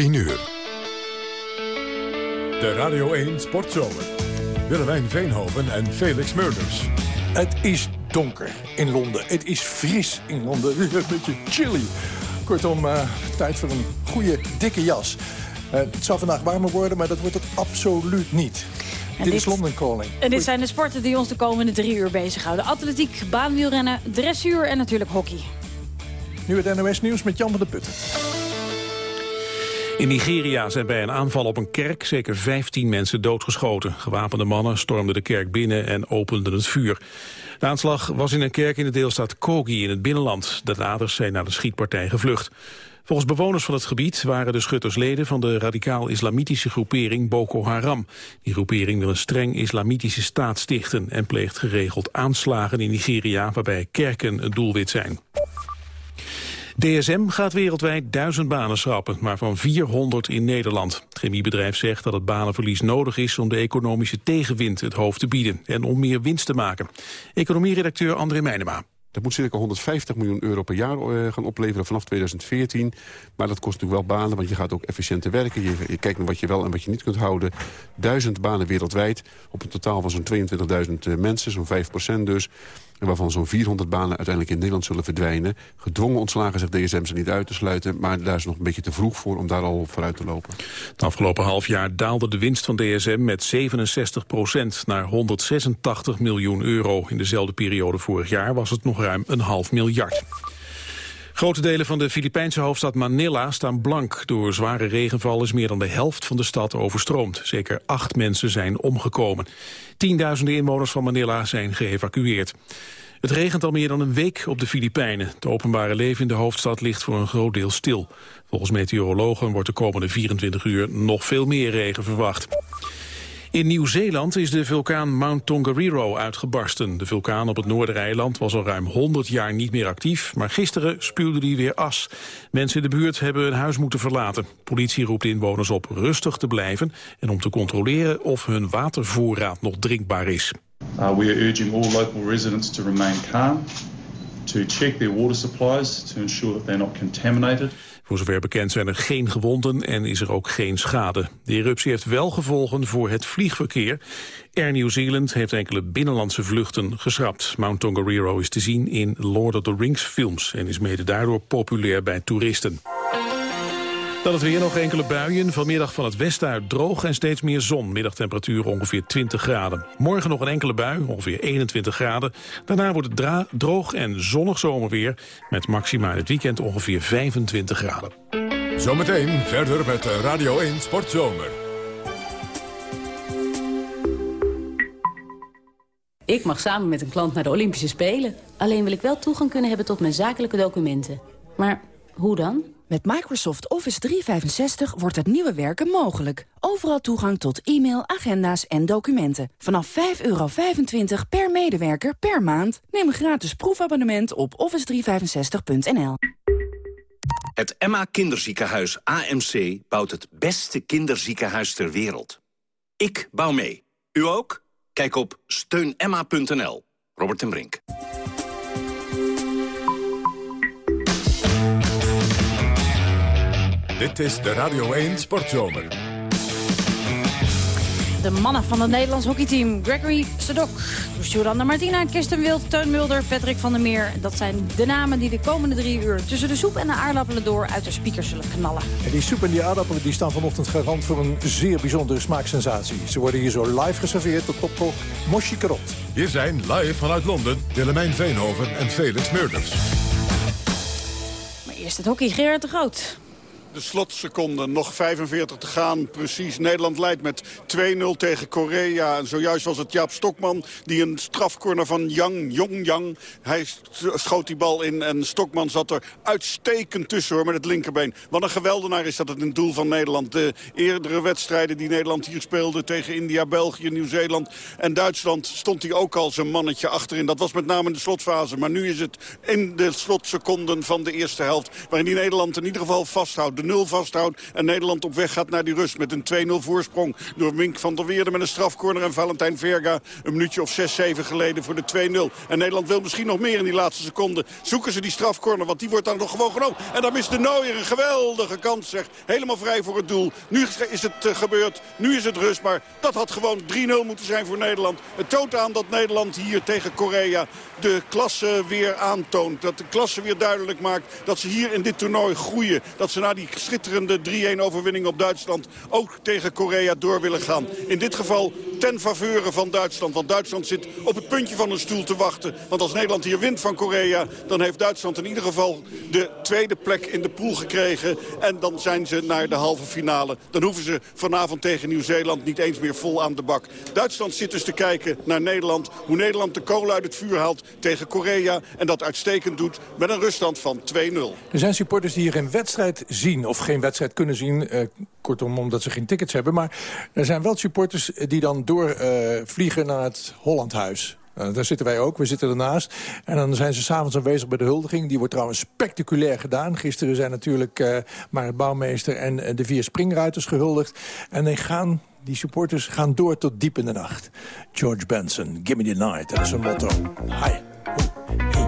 10 uur. De Radio 1 Sportzomer. Willemijn Veenhoven en Felix Murders. Het is donker in Londen. Het is fris in Londen. Het is een beetje chilly. Kortom, uh, tijd voor een goede, dikke jas. Uh, het zal vandaag warmer worden, maar dat wordt het absoluut niet. En dit, is London Calling. En dit zijn de sporten die ons de komende drie uur bezighouden. Atletiek, baanwielrennen, dressuur en natuurlijk hockey. Nu het NOS Nieuws met Jan van der Putten. In Nigeria zijn bij een aanval op een kerk zeker 15 mensen doodgeschoten. Gewapende mannen stormden de kerk binnen en openden het vuur. De aanslag was in een kerk in de deelstaat Kogi in het binnenland. De daders zijn naar de schietpartij gevlucht. Volgens bewoners van het gebied waren de schutters leden van de radicaal-islamitische groepering Boko Haram. Die groepering wil een streng islamitische staat stichten en pleegt geregeld aanslagen in Nigeria waarbij kerken het doelwit zijn. DSM gaat wereldwijd duizend banen schrappen, maar van 400 in Nederland. Het chemiebedrijf zegt dat het banenverlies nodig is om de economische tegenwind het hoofd te bieden en om meer winst te maken. Economieredacteur André Meijnema. Dat moet circa 150 miljoen euro per jaar uh, gaan opleveren vanaf 2014. Maar dat kost natuurlijk wel banen, want je gaat ook efficiënter werken. Je, kijkt naar wat je wel en wat je niet kunt houden. Duizend banen wereldwijd, op een totaal van zo'n 22.000 uh, mensen, zo'n 5 dus. Waarvan zo'n 400 banen uiteindelijk in Nederland zullen verdwijnen. Gedwongen ontslagen zegt DSM ze niet uit te sluiten. Maar daar is nog een beetje te vroeg voor om daar al vooruit te lopen. Het afgelopen half jaar daalde de winst van DSM met 67 procent naar 186 miljoen euro. In dezelfde periode vorig jaar was het nog ruim een half miljard. Grote delen van de Filipijnse hoofdstad Manila staan blank. Door zware regenval is meer dan de helft van de stad overstroomd. Zeker acht mensen zijn omgekomen. Tienduizenden inwoners van Manila zijn geëvacueerd. Het regent al meer dan een week op de Filipijnen. Het openbare leven in de hoofdstad ligt voor een groot deel stil. Volgens meteorologen wordt de komende 24 uur nog veel meer regen verwacht. In Nieuw-Zeeland is de vulkaan Mount Tongariro uitgebarsten. De vulkaan op het Noordereiland was al ruim 100 jaar niet meer actief... maar gisteren spuwde die weer as. Mensen in de buurt hebben hun huis moeten verlaten. Politie roept inwoners op rustig te blijven... en om te controleren of hun watervoorraad nog drinkbaar is. Uh, we are urging all local residents to remain calm... to check their water supplies to ensure that they're not contaminated... Voor zover bekend zijn er geen gewonden en is er ook geen schade. De eruptie heeft wel gevolgen voor het vliegverkeer. Air New Zealand heeft enkele binnenlandse vluchten geschrapt. Mount Tongariro is te zien in Lord of the Rings films... en is mede daardoor populair bij toeristen. Dan het weer nog enkele buien. Vanmiddag van het westen uit droog en steeds meer zon. Middagtemperatuur ongeveer 20 graden. Morgen nog een enkele bui, ongeveer 21 graden. Daarna wordt het droog en zonnig zomerweer. Met maxima in het weekend ongeveer 25 graden. Zometeen verder met Radio 1 Sportzomer. Ik mag samen met een klant naar de Olympische Spelen. Alleen wil ik wel toegang kunnen hebben tot mijn zakelijke documenten. Maar hoe dan? Met Microsoft Office 365 wordt het nieuwe werken mogelijk. Overal toegang tot e-mail, agenda's en documenten. Vanaf 5,25 per medewerker per maand. Neem een gratis proefabonnement op office365.nl. Het Emma Kinderziekenhuis AMC bouwt het beste kinderziekenhuis ter wereld. Ik bouw mee. U ook? Kijk op steunemma.nl. Robert ten Brink. Dit is de Radio 1 Sportzomer. De mannen van het Nederlands hockeyteam. Gregory Sedok, Jolanda Martina, Kirsten Wild, Teun Mulder, Patrick van der Meer. Dat zijn de namen die de komende drie uur tussen de soep en de aardappelen door uit de speakers zullen knallen. En die soep en die aardappelen die staan vanochtend garant voor een zeer bijzondere smaaksensatie. Ze worden hier zo live geserveerd door topkok Moshi Karot. Hier zijn live vanuit Londen Willemijn Veenhoven en Felix Meurders. Maar eerst het hockey, Gerard de Groot. De slotseconden, nog 45 te gaan precies. Nederland leidt met 2-0 tegen Korea. En zojuist was het Jaap Stokman die een strafcorner van Yang Yong-Yang. Hij schoot die bal in en Stokman zat er uitstekend tussen hoor, met het linkerbeen. Wat een geweldenaar is dat het een doel van Nederland. De eerdere wedstrijden die Nederland hier speelde tegen India, België, Nieuw-Zeeland en Duitsland... stond hij ook al zijn mannetje achterin. Dat was met name in de slotfase. Maar nu is het in de slotseconden van de eerste helft... waarin die Nederland in ieder geval vasthoudt de nul vasthoudt. En Nederland op weg gaat naar die rust met een 2-0 voorsprong. Door Wink van der Weerde met een strafcorner. En Valentijn Verga een minuutje of 6, 7 geleden voor de 2-0. En Nederland wil misschien nog meer in die laatste seconde. Zoeken ze die strafcorner, want die wordt dan nog gewoon genomen. En dan mist de Nooier een geweldige kans, zeg. Helemaal vrij voor het doel. Nu is het uh, gebeurd, nu is het rust. Maar dat had gewoon 3-0 moeten zijn voor Nederland. Het toont aan dat Nederland hier tegen Korea de klasse weer aantoont. Dat de klasse weer duidelijk maakt dat ze hier in dit toernooi groeien. Dat ze na die schitterende 3-1 overwinning op Duitsland ook tegen Korea door willen gaan. In dit geval ten faveur van Duitsland. Want Duitsland zit op het puntje van een stoel te wachten. Want als Nederland hier wint van Korea... dan heeft Duitsland in ieder geval de tweede plek in de pool gekregen. En dan zijn ze naar de halve finale. Dan hoeven ze vanavond tegen Nieuw-Zeeland niet eens meer vol aan de bak. Duitsland zit dus te kijken naar Nederland. Hoe Nederland de kool uit het vuur haalt tegen Korea. En dat uitstekend doet met een ruststand van 2-0. Er zijn supporters die hier geen wedstrijd zien of geen wedstrijd kunnen zien. Eh, kortom, omdat ze geen tickets hebben. Maar er zijn wel supporters die dan doorvliegen uh, naar het Hollandhuis. Daar zitten wij ook, we zitten ernaast. En dan zijn ze s'avonds aanwezig bij de huldiging. Die wordt trouwens spectaculair gedaan. Gisteren zijn natuurlijk uh, Marit Bouwmeester en de vier springruiters gehuldigd. En die, gaan, die supporters gaan door tot diep in de nacht. George Benson, Give Me The Night, dat is zijn motto. Hi.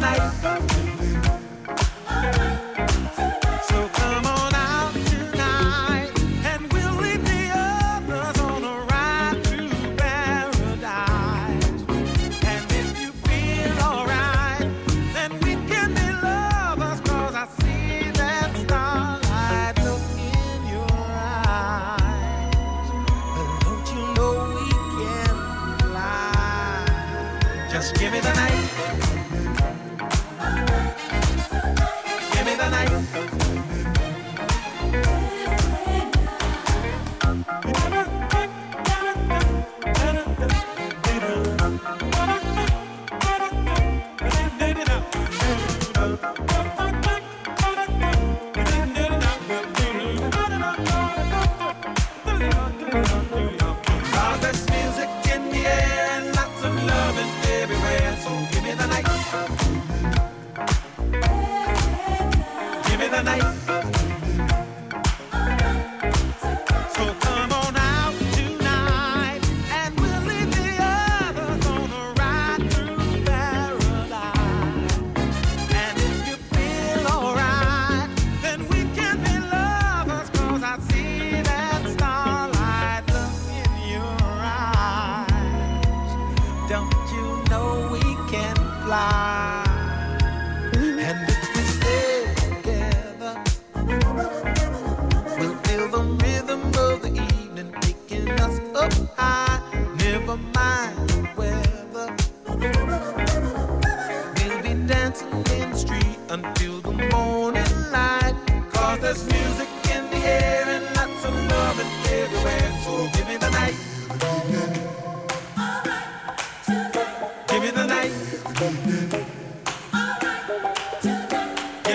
mij.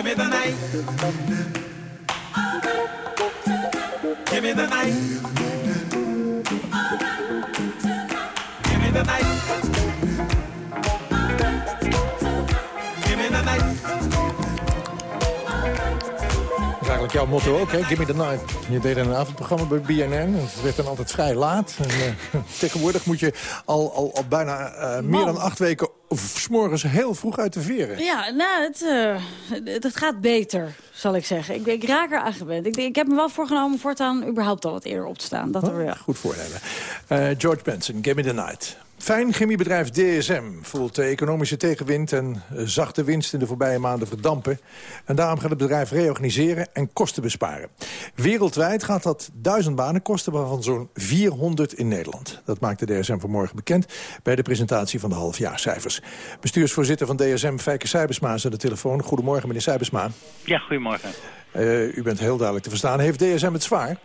Give me the night. Give me the night. Give me the night. Is eigenlijk jouw motto ook, hè? Give me the night. Je deed een avondprogramma bij BNN. Het werd dan altijd vrij laat. En, eh, tegenwoordig moet je al, al, bijna eh, meer dan acht weken s'morgens heel vroeg uit de veren. Ja, nou, het, uh, het gaat beter, zal ik zeggen. Ik, ik raak er aan gewend. Ik, ik heb me wel voorgenomen voortaan überhaupt al wat eerder op te staan. Dat oh, ja. Goed voornemen. George Benson, Give me the night. Fijn chemiebedrijf DSM voelt de economische tegenwind en zachte winst in de voorbije maanden verdampen. En daarom gaat het bedrijf reorganiseren en kosten besparen. Wereldwijd gaat dat duizend banen kosten, waarvan zo'n 400 in Nederland. Dat maakte DSM vanmorgen bekend bij de presentatie van de halfjaarcijfers. Bestuursvoorzitter van DSM, Fijke Sijbersma, is aan de telefoon. Goedemorgen, meneer Sijbersma. Ja, goedemorgen. Uh, u bent heel duidelijk te verstaan. Heeft DSM het zwaar?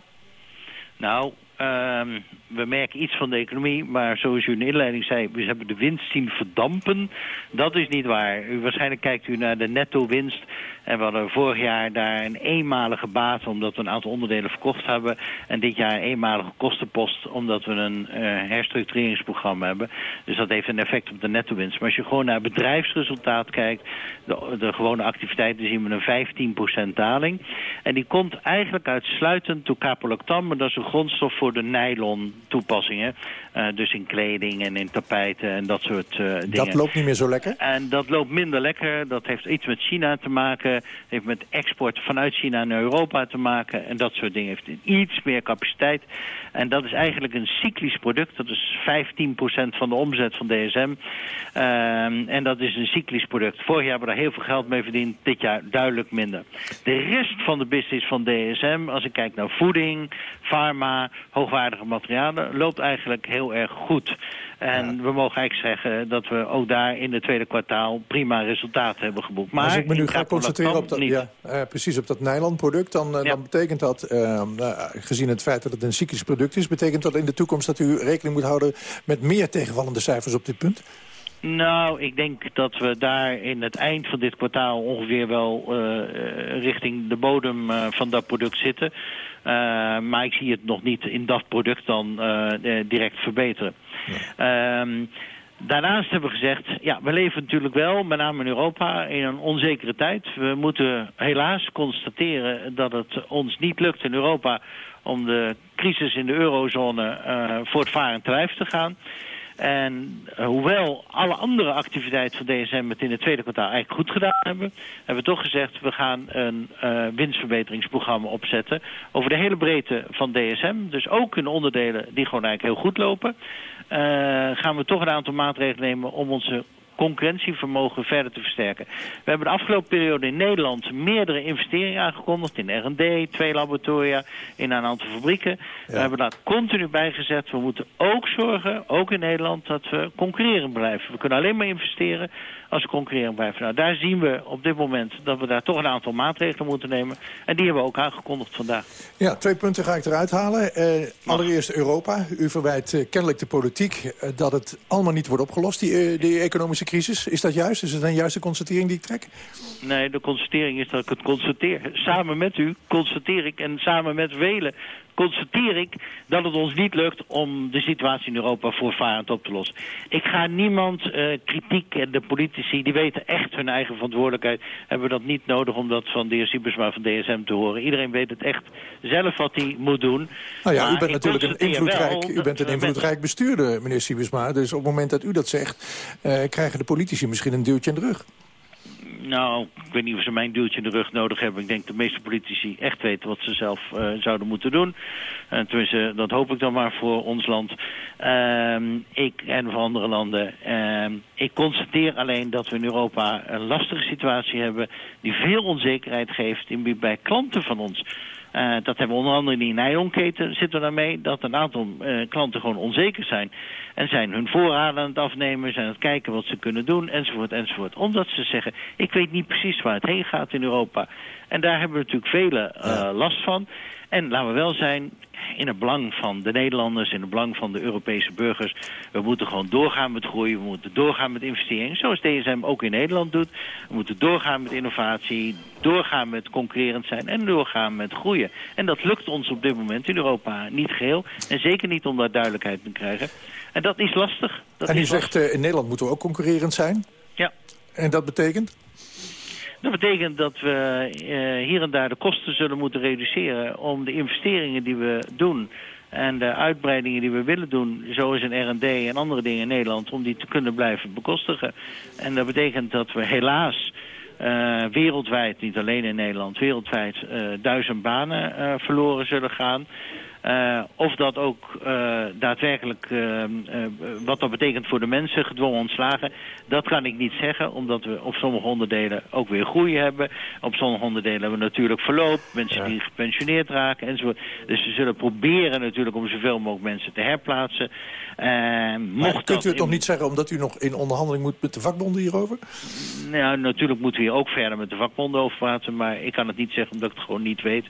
Nou, uh, we merken iets van de economie, maar zoals u in de inleiding zei, we hebben de winst zien verdampen. Dat is niet waar. U, waarschijnlijk kijkt u naar de netto-winst. En we hadden vorig jaar daar een eenmalige baat, omdat we een aantal onderdelen verkocht hebben. En dit jaar een eenmalige kostenpost, omdat we een uh, herstructureringsprogramma hebben. Dus dat heeft een effect op de netto-winst. Maar als je gewoon naar bedrijfsresultaat kijkt, de, de gewone activiteiten, zien we een 15% daling. En die komt eigenlijk uitsluitend door caprolactam, maar dat is een grondstof voor de nylon toepassingen. Uh, dus in kleding en in tapijten en dat soort uh, dingen. Dat loopt niet meer zo lekker? En dat loopt minder lekker. Dat heeft iets met China te maken. heeft met export vanuit China naar Europa te maken. En dat soort dingen heeft iets meer capaciteit. En dat is eigenlijk een cyclisch product. Dat is 15% van de omzet van DSM. Uh, en dat is een cyclisch product. Vorig jaar hebben we daar heel veel geld mee verdiend. Dit jaar duidelijk minder. De rest van de business van DSM, als ik kijk naar voeding, pharma, hoogwaardige materialen, loopt eigenlijk heel erg goed. En ja. we mogen eigenlijk zeggen dat we ook daar in het tweede kwartaal prima resultaten hebben geboekt. Maar Als ik me nu ga concentreren op dat, ja, uh, precies op dat nylon-product, dan, uh, ja. dan betekent dat, uh, gezien het feit dat het een cyclisch product is, betekent dat in de toekomst dat u rekening moet houden met meer tegenvallende cijfers op dit punt? Nou, ik denk dat we daar in het eind van dit kwartaal ongeveer wel uh, richting de bodem uh, van dat product zitten. Uh, maar ik zie het nog niet in dat product dan direct verbeteren. Ja. Um, Daarnaast hebben we gezegd, ja, we leven natuurlijk wel, met name in Europa, in een onzekere tijd. We moeten helaas constateren dat het ons niet lukt in Europa om de crisis in de eurozone uh, voortvarend te lijf te gaan. En uh, hoewel alle andere activiteiten van DSM het in het tweede kwartaal eigenlijk goed gedaan hebben, hebben we toch gezegd we gaan een uh, winstverbeteringsprogramma opzetten over de hele breedte van DSM. Dus ook in onderdelen die gewoon eigenlijk heel goed lopen. Uh, gaan we toch een aantal maatregelen nemen om onze concurrentievermogen verder te versterken. We hebben de afgelopen periode in Nederland meerdere investeringen aangekondigd. In R&D, twee laboratoria, in een aantal fabrieken. Ja. We hebben daar continu bij gezet. We moeten ook zorgen, ook in Nederland, dat we concurrerend blijven. We kunnen alleen maar investeren als we concurrerend blijven. Nou, daar zien we op dit moment dat we daar toch een aantal maatregelen moeten nemen. En die hebben we ook aangekondigd vandaag. Ja, twee punten ga ik eruit halen. Uh, allereerst Europa. U verwijt uh, kennelijk de politiek uh, dat het allemaal niet wordt opgelost, die, die economische Is dat juist? Is het een juiste constatering die ik trek? Nee, de constatering is dat ik het constateer. Samen met u constateer ik en samen met velen constateer ik dat het ons niet lukt om de situatie in Europa voortvarend op te lossen. Ik ga niemand uh, kritiek en de politici, die weten echt hun eigen verantwoordelijkheid, hebben dat niet nodig om dat van de heer Siebersma van DSM te horen. Iedereen weet het echt zelf wat hij moet doen. Nou ja, u bent natuurlijk een invloedrijk, u bent een invloedrijk bestuurder, meneer Siebersma. Dus op het moment dat u dat zegt, uh, krijgen de politici misschien een duwtje in de rug. Nou, ik weet niet of ze mijn duwtje in de rug nodig hebben. Ik denk dat de meeste politici echt weten wat ze zelf uh, zouden moeten doen. Uh, tenminste, dat hoop ik dan maar voor ons land. Uh, ik en voor andere landen. ik constateer alleen dat we in Europa een lastige situatie hebben... die veel onzekerheid geeft in, bij klanten van ons... Uh, dat hebben we onder andere in die nylonketen zitten we daarmee. Dat een aantal uh, klanten gewoon onzeker zijn. En zijn hun voorraden aan het afnemen, zijn aan het kijken wat ze kunnen doen, enzovoort, enzovoort. Omdat ze zeggen, ik weet niet precies waar het heen gaat in Europa. En daar hebben we natuurlijk vele uh, ja. last van. En laten we wel zijn, in het belang van de Nederlanders, in het belang van de Europese burgers. We moeten gewoon doorgaan met groeien, we moeten doorgaan met investeringen. Zoals DSM ook in Nederland doet. We moeten doorgaan met innovatie, doorgaan met concurrerend zijn en doorgaan met groeien. En dat lukt ons op dit moment in Europa niet geheel. En zeker niet om daar duidelijkheid te krijgen. En dat is lastig. Dat en u is zegt, uh, in Nederland moeten we ook concurrerend zijn? Ja. En dat betekent? Dat betekent dat we uh, hier en daar de kosten zullen moeten reduceren... om de investeringen die we doen en de uitbreidingen die we willen doen... zoals in R&D en andere dingen in Nederland... om die te kunnen blijven bekostigen. En dat betekent dat we helaas... Uh, wereldwijd, niet alleen in Nederland, wereldwijd uh, duizend banen verloren zullen gaan. Uh, of dat ook uh, daadwerkelijk, uh, wat dat betekent voor de mensen, gedwongen ontslagen, dat kan ik niet zeggen, omdat we op sommige onderdelen ook weer groei hebben. Op sommige onderdelen hebben we natuurlijk verloop, mensen die gepensioneerd raken enzovoort. Dus we zullen proberen natuurlijk om zoveel mogelijk mensen te herplaatsen. mocht kunt u het nog niet zeggen omdat u nog in onderhandeling moet met de vakbonden hierover? Nou, natuurlijk moeten we hier ook verder met de vakbonden over praten, maar ik kan het niet zeggen omdat ik het gewoon niet weet.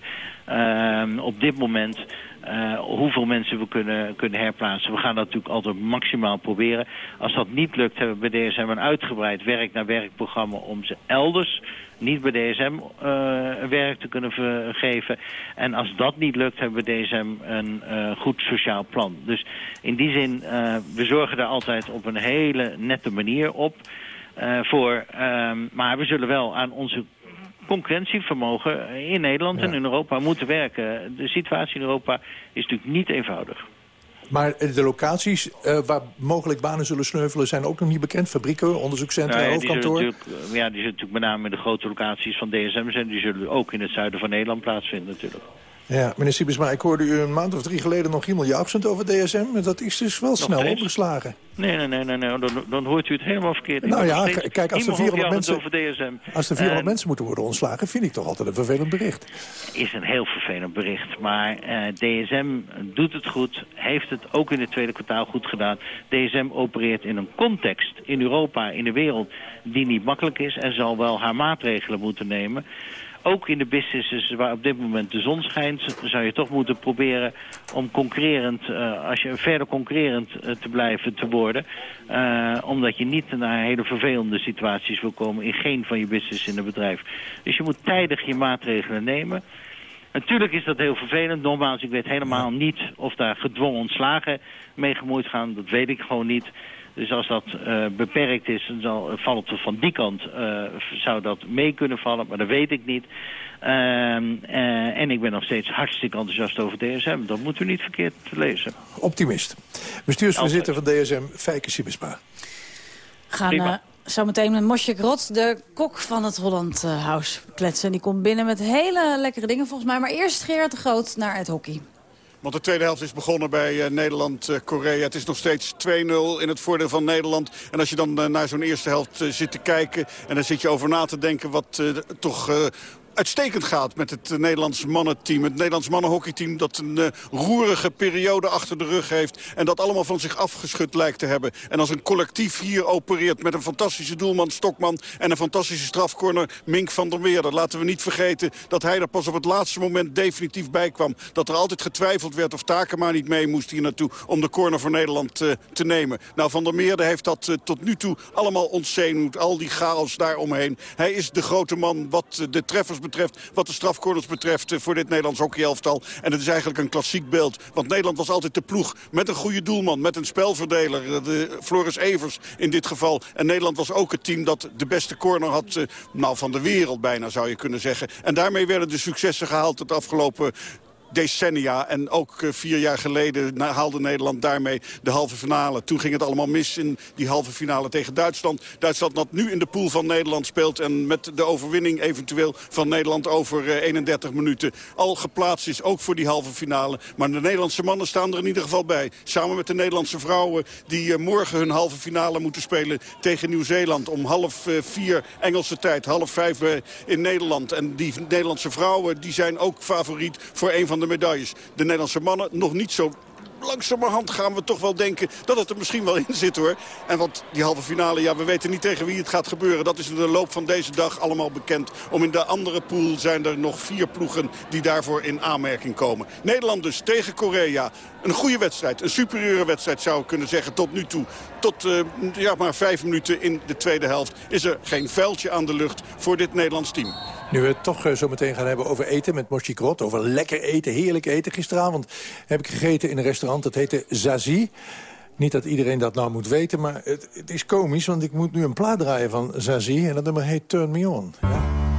Op dit moment... Uh, hoeveel mensen we kunnen, kunnen herplaatsen. We gaan dat natuurlijk altijd maximaal proberen. Als dat niet lukt, hebben we bij DSM een uitgebreid werk-naar-werk-programma... om ze elders, niet bij DSM, uh, werk te kunnen geven. En als dat niet lukt, hebben we DSM een uh, goed sociaal plan. Dus in die zin, we zorgen daar altijd op een hele nette manier op... voor, maar we zullen wel aan onze concurrentievermogen in Nederland en in Europa moeten werken. De situatie in Europa is natuurlijk niet eenvoudig. Maar de locaties uh, waar mogelijk banen zullen sneuvelen... zijn ook nog niet bekend? Fabrieken, onderzoekscentra, nou ja, hoofdkantoor? Die ja, die zullen natuurlijk met name in de grote locaties van DSM zijn. Die zullen ook in het zuiden van Nederland plaatsvinden natuurlijk. Ja, meneer Siebesma, ik hoorde u een maand of drie geleden nog iemand je absent over DSM. En dat is dus wel snel opgeslagen. Nee, nee, nee, nee, nee. Dan, dan hoort u het helemaal verkeerd. Nou ja, kijk, als er 400, mensen, over DSM. Als er 400 mensen moeten worden ontslagen, vind ik toch altijd een vervelend bericht. Is een heel vervelend bericht. Maar uh, eh, DSM doet het goed, heeft het ook in het tweede kwartaal goed gedaan. DSM opereert in een context in Europa, in de wereld, die niet makkelijk is en zal wel haar maatregelen moeten nemen ook in de businesses waar op dit moment de zon schijnt... zou je toch moeten proberen om concurrerend, uh, als je verder concurrerend uh, te blijven te worden. Uh, omdat je niet naar hele vervelende situaties wil komen in geen van je business in het bedrijf. Dus je moet tijdig je maatregelen nemen. Natuurlijk is dat heel vervelend. Nogmaals, ik weet helemaal niet of daar gedwongen ontslagen mee gemoeid gaan. Dat weet ik gewoon niet. Dus als dat uh, beperkt is, dan valt het van die kant, uh, zou dat mee kunnen vallen, maar dat weet ik niet. Uh, en ik ben nog steeds hartstikke enthousiast over DSM. Dat moeten we niet verkeerd lezen. Optimist. Bestuursvoorzitter van DSM, Fijke Sibespa. Gaan zometeen met Mosje Grot, de kok van het Holland House, kletsen. Die komt binnen met hele lekkere dingen volgens mij. Maar eerst Gerard de Groot naar het hockey. Want de tweede helft is begonnen bij uh, Nederland-Korea. het is nog steeds 2-0 in het voordeel van Nederland. En als je dan uh, naar zo'n eerste helft zit te kijken... en dan zit je over na te denken wat toch uitstekend gaat met het Nederlands mannenteam. Het Nederlands mannenhockeyteam dat een uh, roerige periode achter de rug heeft. En dat allemaal van zich afgeschud lijkt te hebben. En als een collectief hier opereert met een fantastische doelman Stokman... en een fantastische strafcorner Mink van der Meerder. Laten we niet vergeten dat hij er pas op het laatste moment definitief bij kwam. Dat er altijd getwijfeld werd of Takema niet mee moest hier naartoe... om de corner voor Nederland uh, te nemen. Nou, Van der Meerder heeft dat tot nu toe allemaal ontzenuwd. Al die chaos daaromheen. Hij is de grote man wat de treffers betreft, wat de strafcorners betreft eh, voor dit Nederlands hockeyelftal. En het is eigenlijk een klassiek beeld. Want Nederland was altijd de ploeg met een goede doelman, met een spelverdeler. Eh, de Floris Evers in dit geval. En Nederland was ook het team dat de beste corner had eh, nou, van de wereld bijna zou je kunnen zeggen. En daarmee werden de successen gehaald het afgelopen decennia. En ook eh, vier jaar geleden haalde Nederland daarmee de halve finale. Toen ging het allemaal mis in die halve finale tegen Duitsland. Duitsland dat nu in de pool van Nederland speelt... en met de overwinning eventueel van Nederland over 31 eh, minuten... al geplaatst is, ook voor die halve finale. Maar de Nederlandse mannen staan er in ieder geval bij. Samen met de Nederlandse vrouwen die eh, morgen hun halve finale moeten spelen... tegen Nieuw-Zeeland om half vier Engelse tijd, half vijf in Nederland. En die Nederlandse vrouwen die zijn ook favoriet voor een van de medailles. De Nederlandse mannen nog niet zo langzamerhand gaan we toch wel denken dat het er misschien wel in zit hoor. En want die halve finale, ja we weten niet tegen wie het gaat gebeuren. Dat is in de loop van deze dag allemaal bekend. Om in de andere pool zijn er nog vier ploegen die daarvoor in aanmerking komen. Nederland dus tegen Korea. Een goede wedstrijd, een superieure wedstrijd zou ik kunnen zeggen tot nu toe. Tot uh, ja, maar vijf minuten in de tweede helft is er geen vuiltje aan de lucht voor dit Nederlands team. Nu we het toch uh, zo meteen gaan hebben over eten met Moshi Krot. Over lekker eten, heerlijk eten. Gisteravond heb ik gegeten in een restaurant, dat heette Zazie. Niet dat iedereen dat nou moet weten, maar het, het, is komisch... want ik moet nu een plaat draaien van Zazie en dat nummer heet Turn Me On. Ja.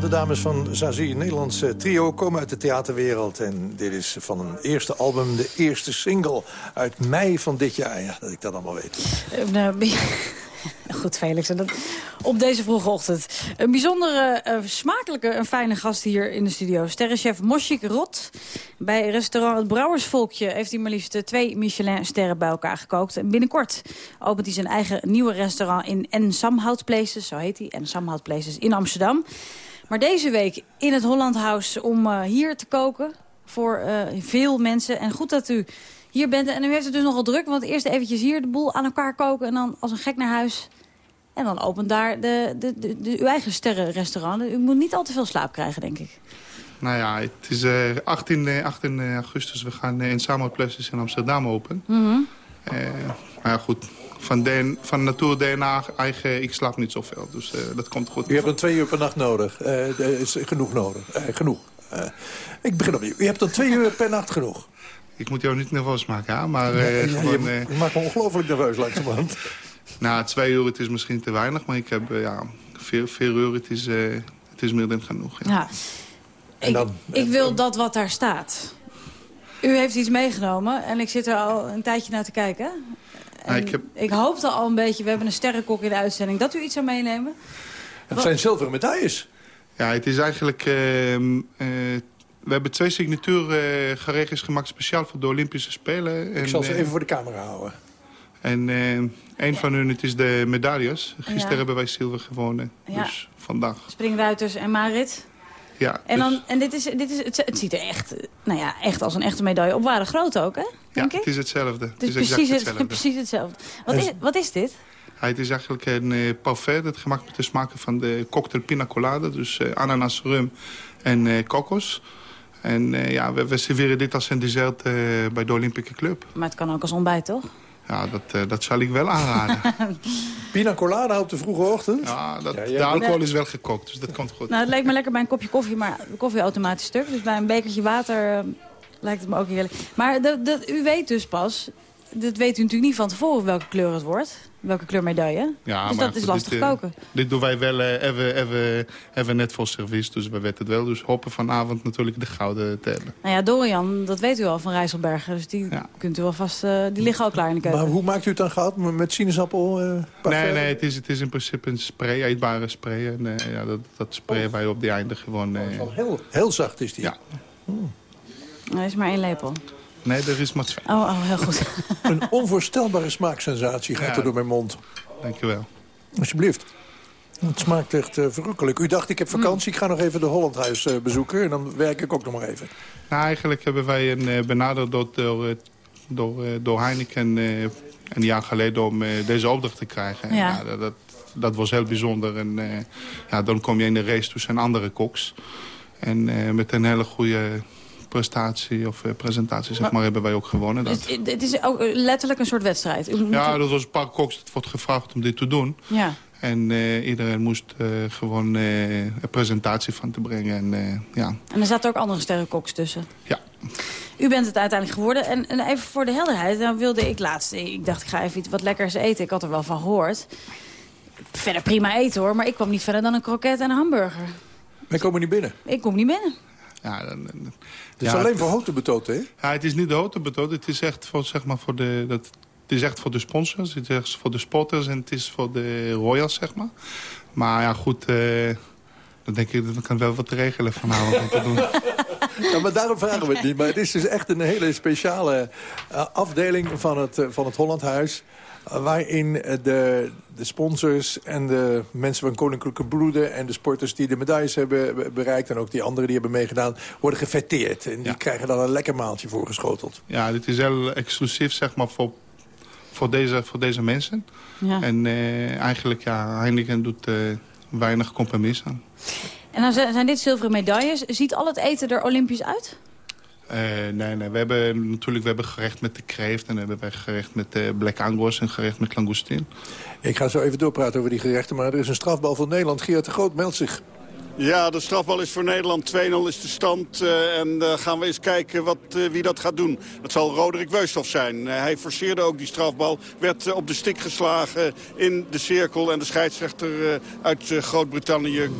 De dames van Zazie, een Nederlands eh, trio, komen uit de theaterwereld. En dit is van een eerste album, de eerste single uit mei van dit jaar. Ja, dat ik dat allemaal weet. Eh, nou, Goed, Felix. En dat, op deze vroege ochtend. Een bijzondere, eh, smakelijke en fijne gast hier in de studio. Sterrenchef Moshik Rot. Bij restaurant Het Brouwersvolkje heeft hij maar liefst twee Michelin-sterren bij elkaar gekookt. En binnenkort opent hij zijn eigen nieuwe restaurant in En Samhout Places. Zo heet hij, En Samhout Places in Amsterdam. Maar deze week in het Holland House om eh, hier te koken voor eh, veel mensen. En goed dat u hier bent. En u heeft het dus nogal druk, want eerst eventjes hier de boel aan elkaar koken... en dan als een gek naar huis. En dan opent daar de, de, de, de- uw eigen sterrenrestaurant. U moet niet al te veel slaap krijgen, denk ik. Nou ja, het is eh, 18, eh, 18 augustus. We gaan in Samuel Places in Amsterdam open. Eh, maar ja, goed. Van, DN van natuur DNA eigen, ik slaap niet zoveel. Dus eh, dat komt goed. U hebt dan twee uur per nacht nodig. Eh, is genoeg nodig. Eh, genoeg. Eh, ik begin opnieuw. U hebt dan twee uur per nacht genoeg. Ik moet jou niet nerveus maken, ja. Maar eh, Ja, ja, gewoon... je, eh, je maakt me ongelooflijk nerveus langzamerhand. nou, twee uur het is misschien te weinig. Maar ik heb, ja, vier, vier uur het is, eh, het is meer dan genoeg. Ja. Ja. Ik, ik wil dat wat daar staat. U heeft iets meegenomen en ik zit er al een tijdje naar te kijken. En Nou, ik heb- ik hoopte al een beetje, we hebben een sterrenkok in de uitzending... dat u iets zou meenemen. Het zijn zilveren medailles. Ja, het is eigenlijk... ehm, eh, we hebben twee signatuurgeregens gemaakt speciaal voor de Olympische Spelen. Ik zal ze eh, even voor de camera houden. En eh, een van hun het is de medailles. Gisteren Ja. hebben wij zilver gewonnen. Ja. Dus vandaag. Springruiters en Marit. Ja, En, dus- dan, en dit is, dit is, het, het ziet er echt, nou ja, echt als een echte medaille op waarde groot ook, hè? ja Denk ik? het is hetzelfde. Het is exact precies, het, hetzelfde. precies hetzelfde. Wat En- is, wat is dit? Ja, het is eigenlijk een eh parfait dat gemaakt met de smaken van de cocktail pina colada. Dus eh, ananas, rum en eh, kokos. En ja, we, we serveren dit als een dessert bij de Olympische Club. Maar het kan ook als ontbijt, toch? Ja, dat, eh, dat zal ik wel aanraden. Pina colada op de vroege ochtend? Ja, dat, de alcohol is wel gekookt, dus dat komt goed. Nou, het leek me lekker bij een kopje koffie, maar de koffieautomaat is stuk. Dus bij een bekertje water eh, lijkt het me ook heerlijk. Maar de, de, u weet dus pas, dat weet u natuurlijk niet van tevoren welke kleur het wordt. Welke kleur medaille. Ja, dus maar dat is lastig dit, eh, koken. Dit doen wij wel eh, even, even, even net voor service, dus we weten het wel. Dus hopen vanavond natuurlijk de gouden te hebben. Nou ja, Dorian, dat weet u al van Rijsselbergen. Dus die kunt u alvast, eh, die liggen al klaar in de keuken. Maar hoe maakt u het dan goud? Met sinaasappel? eh, parfum? Nee, nee, het is, het is in principe een spray, eetbare spray. En eh, ja, dat, dat sprayen wij op die einden gewoon. eh, heel, heel zacht is die. Ja. Er is maar één lepel. Nee, er is maar twee. Oh, oh heel goed. Een onvoorstelbare smaaksensatie gaat Ja. er door mijn mond. Dankjewel. Alsjeblieft. Het smaakt echt eh, verrukkelijk. U dacht, ik heb vakantie, ik ga nog even de Hollandhuis eh, bezoeken... en dan werk ik ook nog maar even. Nou, eigenlijk hebben wij een eh, benaderd door, door, door, door Heineken eh, een jaar geleden om deze opdracht te krijgen. En, Ja. dat, dat, dat was heel bijzonder. En eh, ja, dan kom je in de race tussen andere koks. En eh, met een hele goede prestatie of eh, presentatie zeg Maar- maar, hebben wij ook gewonnen. Dat. Dus het- het is ook eh, letterlijk een soort wedstrijd. U Ja, dat was een paar koks. Het wordt gevraagd om dit te doen. ja. En eh, iedereen moest eh, gewoon eh, een presentatie van te brengen. En, eh, ja. En er zaten ook andere sterrenkoks tussen. Ja. U bent het uiteindelijk geworden. En, en even voor de helderheid, dan wilde ik laatst... Ik dacht, ik ga even iets wat lekkers eten. Ik had er wel van gehoord. Verder prima eten hoor, maar ik kwam niet verder dan een kroket en een hamburger. Wij komen niet binnen. Ik kom niet binnen. Ja, dan- dan- Het is ja, alleen voor houten betoten, hè? Ja, het is niet de hotenbetoot. Het is echt voor, zeg maar, voor de... Dat, het is echt voor de sponsors, het is echt voor de spotters en het is voor de royals, zeg maar. Maar ja, goed, eh, dan denk ik dat we kan wel wat regelen vanavond om te doen. Ja, maar daarom vragen we het niet. Maar het is dus echt een hele speciale eh, afdeling van het, eh, van het Hollandhuis... waarin eh, de, de sponsors en de mensen van Koninklijke Bloeden... en de sporters die de medailles hebben be- bereikt... en ook die anderen die hebben meegedaan, worden gefeteerd. En die krijgen dan een lekker maaltje voorgeschoteld. Ja, dit is heel exclusief, zeg maar, voor, voor, deze, voor deze mensen. Ja. En eh, eigenlijk, ja, Heineken doet eh, weinig compromis aan. En dan zijn zijn dit zilveren medailles. Ziet al het eten er olympisch uit? Eh, nee, nee. We hebben natuurlijk we hebben gerecht met de kreeft... en hebben wij gerecht met de Black Angus en gerecht met langoustine. Ik ga zo even doorpraten over die gerechten... maar er is een strafbal van Nederland. Gerard de Groot meldt zich. Ja, de strafbal is voor Nederland. 2-0 is de stand. eh, en uh, gaan we eens kijken wat, uh, wie dat gaat doen. Dat zal Roderick Weusthof zijn. Uh, hij forceerde ook die strafbal. Werd op de stik geslagen in de cirkel. En de scheidsrechter uit Groot-Brittannië,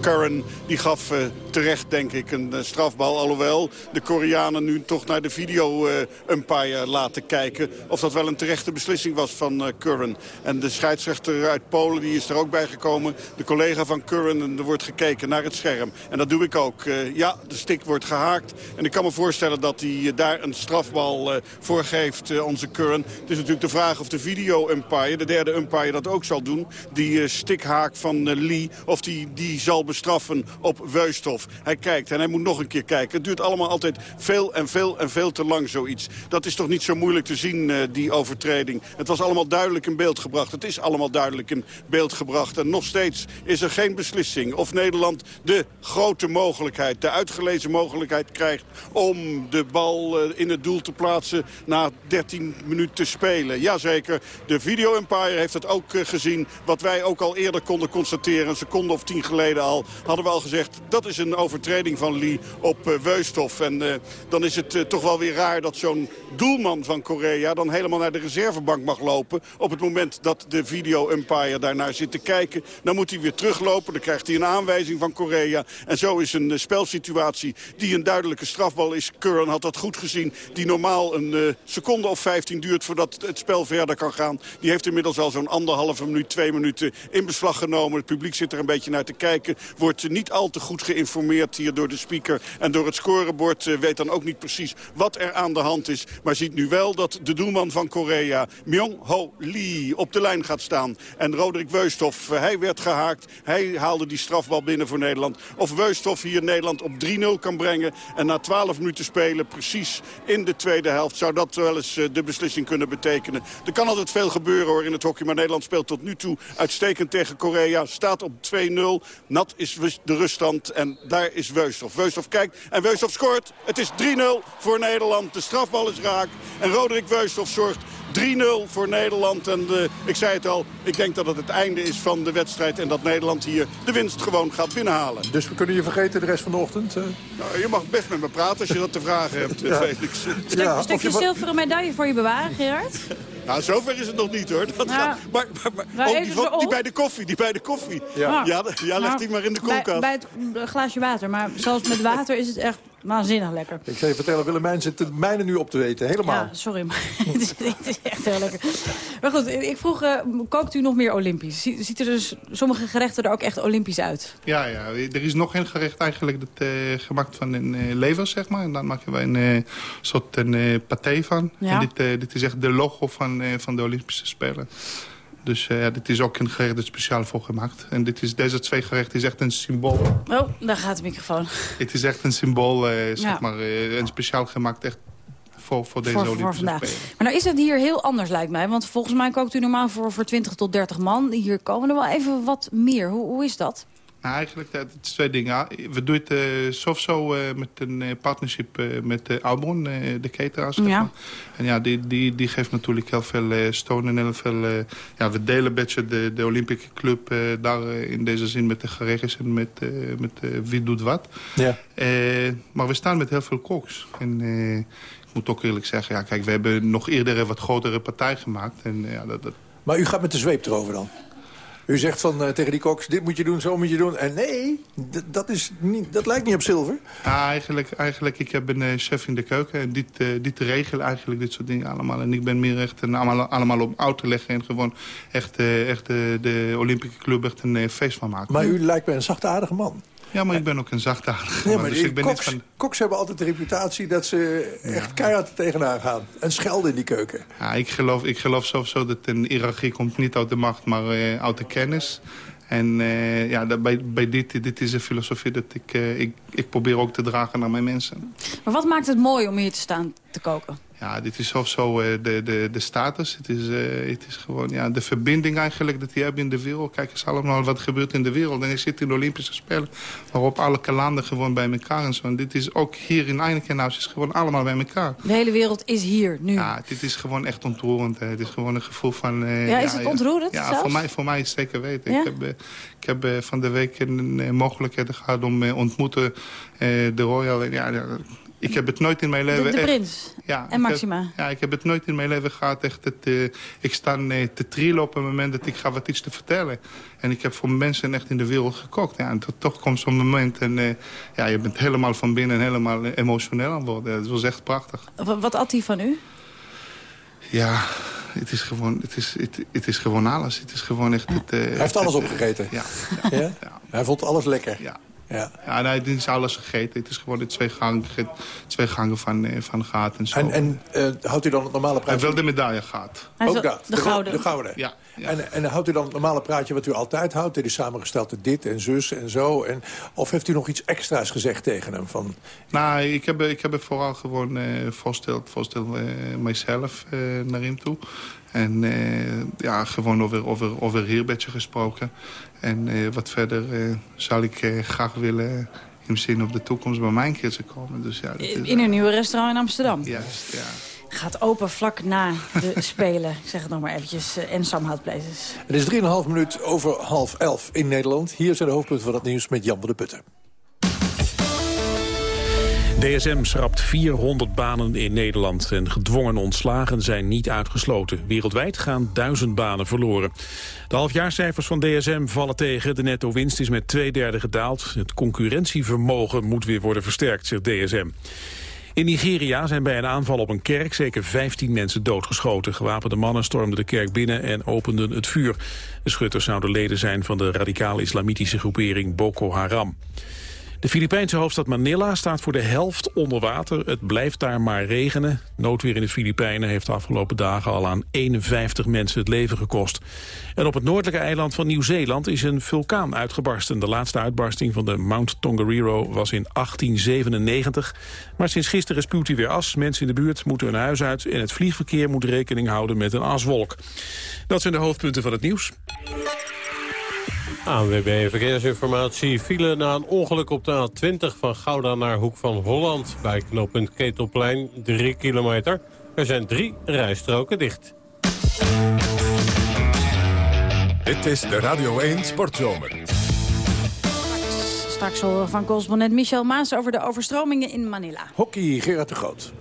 Curran, die gaf terecht, denk ik, een strafbal. Alhoewel de Koreanen nu toch naar de video-umpire laten kijken. Of dat wel een terechte beslissing was van Curran. En de scheidsrechter uit Polen die is er ook bij gekomen. De collega van Curran. En er wordt gekeken naar het scherm. En dat doe ik ook. Ja, de stik wordt gehaakt. En ik kan me voorstellen dat hij daar een strafbal voor geeft, onze Curran. Het is natuurlijk de vraag of de video-umpire, de derde umpire, dat ook zal doen. Die stikhaak van Lee, of die, die zal bestraffen op Weusthof. Hij kijkt en hij moet nog een keer kijken. Het duurt allemaal altijd veel en veel en veel te lang zoiets. Dat is toch niet zo moeilijk te zien, die overtreding. Het was allemaal duidelijk in beeld gebracht. Het is allemaal duidelijk in beeld gebracht. En nog steeds is er geen beslissing of Nederland de grote mogelijkheid, de uitgelezen mogelijkheid krijgt om de bal in het doel te plaatsen na 13 minuten te spelen. Jazeker, de video Empire heeft het ook gezien. Wat wij ook al eerder konden constateren, een seconde of tien geleden al, hadden we al gezegd, dat is een overtreding van Lee op uh, Weusthof. En uh, dan is het uh, toch wel weer raar dat zo'n doelman van Korea dan helemaal naar de reservebank mag lopen. Op het moment dat de video Empire daarnaar zit te kijken, dan moet hij weer teruglopen. Dan krijgt hij een aanwijzing van Korea. En zo is een spelsituatie die een duidelijke strafbal is. Curran had dat goed gezien. Die normaal een seconde of 15 duurt voordat het spel verder kan gaan. Die heeft inmiddels al zo'n anderhalve minuut, twee minuten in beslag genomen. Het publiek zit er een beetje naar te kijken. Wordt niet al te goed geïnformeerd hier door de speaker. En door het scorebord uh, weet dan ook niet precies wat er aan de hand is. Maar ziet nu wel dat de doelman van Korea, Myung-Ho Lee, op de lijn gaat staan. En Roderick Weusthof, hij werd gehaakt. Hij haalde die strafbal binnen voor Nederland. Of Weusthof hier Nederland op 3-0 kan brengen. En na 12 minuten spelen, precies in de tweede helft... zou dat wel eens uh, de beslissing kunnen betekenen. Er kan altijd veel gebeuren hoor in het hockey. Maar Nederland speelt tot nu toe uitstekend tegen Korea. Staat op 2-0. Nat is de ruststand. En daar is Weusthof. Weusthof kijkt en Weusthof scoort. Het is 3-0 voor Nederland. De strafbal is raak. En Roderick Weusthof zorgt 3-0 voor Nederland. En eh, ik zei het al, ik denk dat het het einde is van de wedstrijd... en dat Nederland hier de winst gewoon gaat binnenhalen. Dus we kunnen je vergeten de rest van de ochtend? eh? Nou, je mag best met me praten als je dat te vragen hebt, Ja. Felix. Stuk, een stukje zilveren medaille voor je bewaren, Gerard? Nou, zover is het nog niet, hoor. Dat gaat- maar, maar, maar- oh, die, van- die bij de koffie, die bij de koffie. Ja. Ja, leg Nou, die maar in de bij- koelkast. Bij, het mm, glaasje water. Maar zelfs met water is het echt waanzinnig lekker. Ik zou je vertellen, Willemijn zit de mijne nu op te weten. Helemaal. Ja, sorry, maar het is, het is echt heel lekker. Maar goed, ik vroeg, eh, kookt u nog meer Olympisch? Ziet, er dus sommige gerechten er ook echt Olympisch uit? Ja, ja, er is nog een gerecht eigenlijk dat, eh, gemaakt van een eh, lever, zeg maar. En dan maken wij een eh, soort een, eh, paté van. Ja. En dit, dit is echt de logo van, eh, van de Olympische Spelen. Dus eh, ja, dit is ook een gerecht dat speciaal voor gemaakt. En dit is, deze twee gerechten is echt een symbool. Oh, daar gaat de microfoon. Het is echt een symbool, eh, zeg Ja. maar. eh, en speciaal gemaakt echt voor, voor deze voor, voor Olympische vandaag. Spelen. Maar nou is het hier heel anders, lijkt mij. Want volgens mij kookt u normaal voor, voor 20 tot 30 man. Hier komen er wel even wat meer. Hoe, hoe is dat? Nou, eigenlijk dat het is twee dingen. Ja, We doen het eh, sowieso eh, met een eh, partnership met Albron, eh, de cateraar. zeg Ja. maar. En ja, die, die, die geeft natuurlijk heel veel steun en heel veel... ja, we delen een beetje de, de Olympische Club daar in deze zin met de geregels en met, met wie doet wat. Ja. Eh, maar we staan met heel veel koks. En eh, ik moet ook eerlijk zeggen, ja, kijk, we hebben nog eerder een wat grotere partij gemaakt. En, ja, dat, dat, Maar u gaat met de zweep erover dan? U zegt van, eh, tegen die koks, dit moet je doen, zo moet je doen. En nee, dat, is niet, dat lijkt niet op zilver. Ja, eigenlijk, eigenlijk, ik heb een eh, chef in de keuken en dit, eh dit regelen eigenlijk dit soort dingen allemaal. En ik ben meer echt een, allemaal, allemaal op oud te leggen en gewoon echt, echt de, Olympische Club echt een feest van maken. Maar u lijkt mij een zachtaardige man. Ja, maar ik ben ook een zachtaardige Nee, maar dus ik ben koks, niet van... koks hebben altijd de reputatie dat ze echt keihard tegenaan gaan. En schelden in die keuken. Ja, ik, geloof, ik geloof sowieso dat een hiërarchie komt niet uit de macht, maar eh, uit de kennis. En eh, ja, dat- bij, bij dit, dit is een filosofie dat ik, eh, ik, ik probeer ook te dragen naar mijn mensen. Maar wat maakt het mooi om hier te staan te koken? Ja, dit is sowieso eh, de, de, de status. Het is, eh, het is gewoon ja, de verbinding eigenlijk dat je hebt in de wereld. Kijk eens allemaal wat gebeurt in de wereld. En je zit in de Olympische Spelen waarop alle landen gewoon bij elkaar en zo. En dit is ook hier in Eindhoven is gewoon allemaal bij elkaar. De hele wereld is hier, nu. Ja, dit is gewoon echt ontroerend. hè. Het is gewoon een gevoel van... eh, Ja, is het ontroerend Ja, zelfs? voor mij, voor mij is het zeker weten. Ja? Ik heb, ik heb van de week een mogelijkheid gehad om ontmoeten de Royal. Ja, ik heb het nooit in mijn leven... de echt- prins ja, en ik heb- Maxima. ja, ik heb het nooit in mijn leven gehad. Echt het, eh, ik sta eh, te trillen op het moment dat ik ga wat iets te vertellen. En ik heb voor mensen echt in de wereld gekookt. Ja, en to- toch komt zo'n moment en eh, ja, je bent helemaal van binnen helemaal eh, emotioneel aan het worden. Het was echt prachtig. Wat, wat at hij van u? Ja, het is gewoon, het is, het, het is gewoon alles. Het is gewoon echt... Het, eh, Hij heeft alles het, opgegeten. Ja. Ja? Hij vond alles lekker. Ja. Ja. Ja, nee, het is alles gegeten. Het is gewoon de twee gangen, twee gangen van, eh, van gaat en zo. En, en eh, houdt u dan het normale Hij praatje? wil de medaille gaat. Hij Ook dat. de gouden. De gouden. Ja, En, en houdt u dan het normale praatje wat u altijd houdt? Dit is samengesteld uit dit en zus en zo. En, of heeft u nog iets extra's gezegd tegen hem? Van, Nou, ik heb, ik heb het vooral gewoon eh voorsteld, voorstel mijzelf naar hem toe. En eh, ja, gewoon over, over, over Heerbedje gesproken. En eh, wat verder eh, zou ik eh, graag willen hem zien op de toekomst bij mijn keer te komen. Dus ja, dat is, In een nieuwe restaurant in Amsterdam. Juist, ja. Gaat open vlak na de Spelen. Ik zeg het nog maar eventjes. en Sam Places. het is 3,5 minuut over half elf in Nederland. Hier zijn de hoofdpunten van het nieuws met Jan van de Putten. DSM schrapt 400 banen in Nederland en gedwongen ontslagen zijn niet uitgesloten. Wereldwijd gaan duizend banen verloren. De halfjaarcijfers van DSM vallen tegen. De netto-winst is met twee derde gedaald. Het concurrentievermogen moet weer worden versterkt, zegt DSM. In Nigeria zijn bij een aanval op een kerk zeker 15 mensen doodgeschoten. Gewapende mannen stormden de kerk binnen en openden het vuur. De schutters zouden leden zijn van de radicale islamitische groepering Boko Haram. De Filipijnse hoofdstad Manila staat voor de helft onder water. Het blijft daar maar regenen. Noodweer in de Filipijnen heeft de afgelopen dagen al aan 51 mensen het leven gekost. En op het noordelijke eiland van Nieuw-Zeeland is een vulkaan uitgebarsten. De laatste uitbarsting van de Mount Tongariro was in 1897. Maar sinds gisteren spuwt hij weer as. Mensen in de buurt moeten hun huis uit en het vliegverkeer moet rekening houden met een aswolk. Dat zijn de hoofdpunten van het nieuws. ANWB Verkeersinformatie. File na een ongeluk op de A20 van Gouda naar Hoek van Holland. Bij knooppunt Ketelplein, 3 kilometer. Er zijn drie rijstroken dicht. Dit is de Radio 1 Sportzomer. Straks horen van correspondent Michel Maas over de overstromingen in Manila. Hockey Gerard de Groot.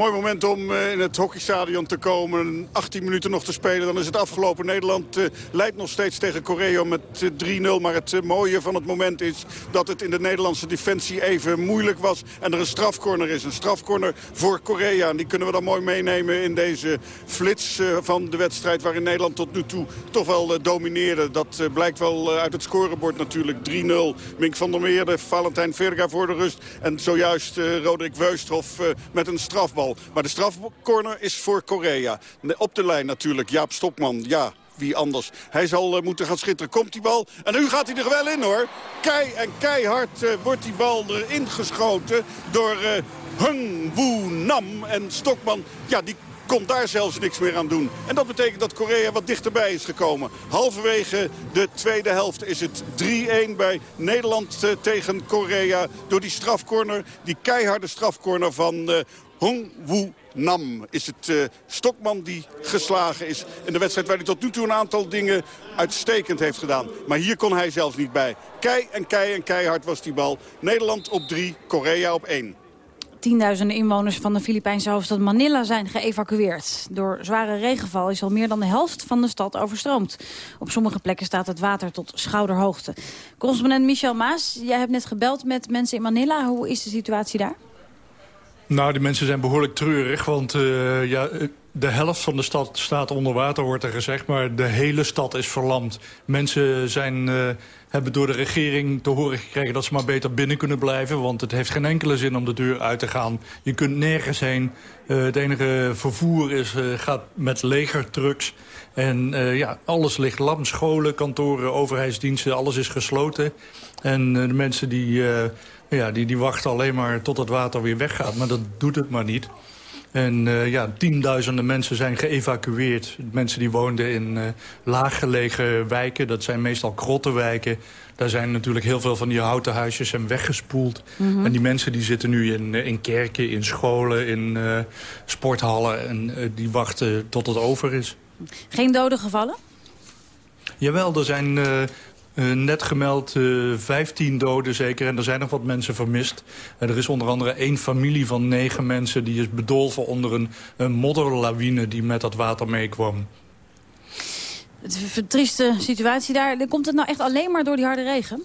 Mooi moment om eh, in het hockeystadion te komen. 18 minuten nog te spelen, dan is het afgelopen. Nederland eh, leidt nog steeds tegen Korea met eh, 3-0. Maar het eh, mooie van het moment is dat het in de Nederlandse defensie even moeilijk was. En er een strafcorner is. Een strafcorner voor Korea. En die kunnen we dan mooi meenemen in deze flits eh, van de wedstrijd... waarin Nederland tot nu toe toch wel eh, domineerde. Dat eh, blijkt wel eh, uit het scorebord natuurlijk. 3-0. Mink van der Meerde, Valentijn Verga voor de rust. En zojuist eh, Roderick Weusthof eh, met een strafbal. Maar de strafcorner is voor Korea. Op de lijn natuurlijk, Jaap Stokman. Ja, wie anders. Hij zal eh, moeten gaan schitteren. Komt die bal? En nu gaat hij er wel in hoor. Kei en keihard eh, wordt die bal erin geschoten door eh Hung Woo Nam. En Stokman, ja die kon daar zelfs niks meer aan doen. En dat betekent dat Korea wat dichterbij is gekomen. Halverwege de tweede helft is het 3-1 bij Nederland tegen Korea. Door die strafcorner, die keiharde strafcorner van Hong Woo Nam is het eh, Stokman die geslagen is in de wedstrijd... waar hij tot nu toe een aantal dingen uitstekend heeft gedaan. Maar hier kon hij zelfs niet bij. Kei en kei en keihard was die bal. Nederland op 3, Korea op 1. Tienduizenden inwoners van de Filipijnse hoofdstad Manila zijn geëvacueerd. Door zware regenval is al meer dan de helft van de stad overstroomd. Op sommige plekken staat het water tot schouderhoogte. Correspondent Michel Maas, jij hebt net gebeld met mensen in Manila. Hoe is de situatie daar? Nou, die mensen zijn behoorlijk treurig, want uh, ja, de helft van de stad staat onder water, wordt er gezegd. Maar de hele stad is verlamd. Mensen zijn, uh, hebben door de regering te horen gekregen dat ze maar beter binnen kunnen blijven. Want het heeft geen enkele zin om de deur uit te gaan. Je kunt nergens heen. Het enige vervoer is, gaat met legertrucks. En ja, alles ligt lam. Scholen, kantoren, overheidsdiensten, alles is gesloten. En de mensen die... Ja, die, die wachten alleen maar tot het water weer weggaat. Maar dat doet het maar niet. En uh, ja, tienduizenden mensen zijn geëvacueerd. Mensen die woonden in uh, laaggelegen wijken. Dat zijn meestal krottenwijken. Daar zijn natuurlijk heel veel van die houten huisjes zijn weggespoeld. Mm -hmm. En die mensen die zitten nu in, in kerken, in scholen, in uh, sporthallen. En die wachten tot het over is. Geen doden gevallen? Jawel, er zijn... Uh, net gemeld uh, 15 doden zeker en er zijn nog wat mensen vermist. Uh, er is onder andere één familie van negen mensen... die is bedolven onder een, een modderlawine die met dat water meekwam. Het trieste situatie daar. Komt het nou echt alleen maar door die harde regen?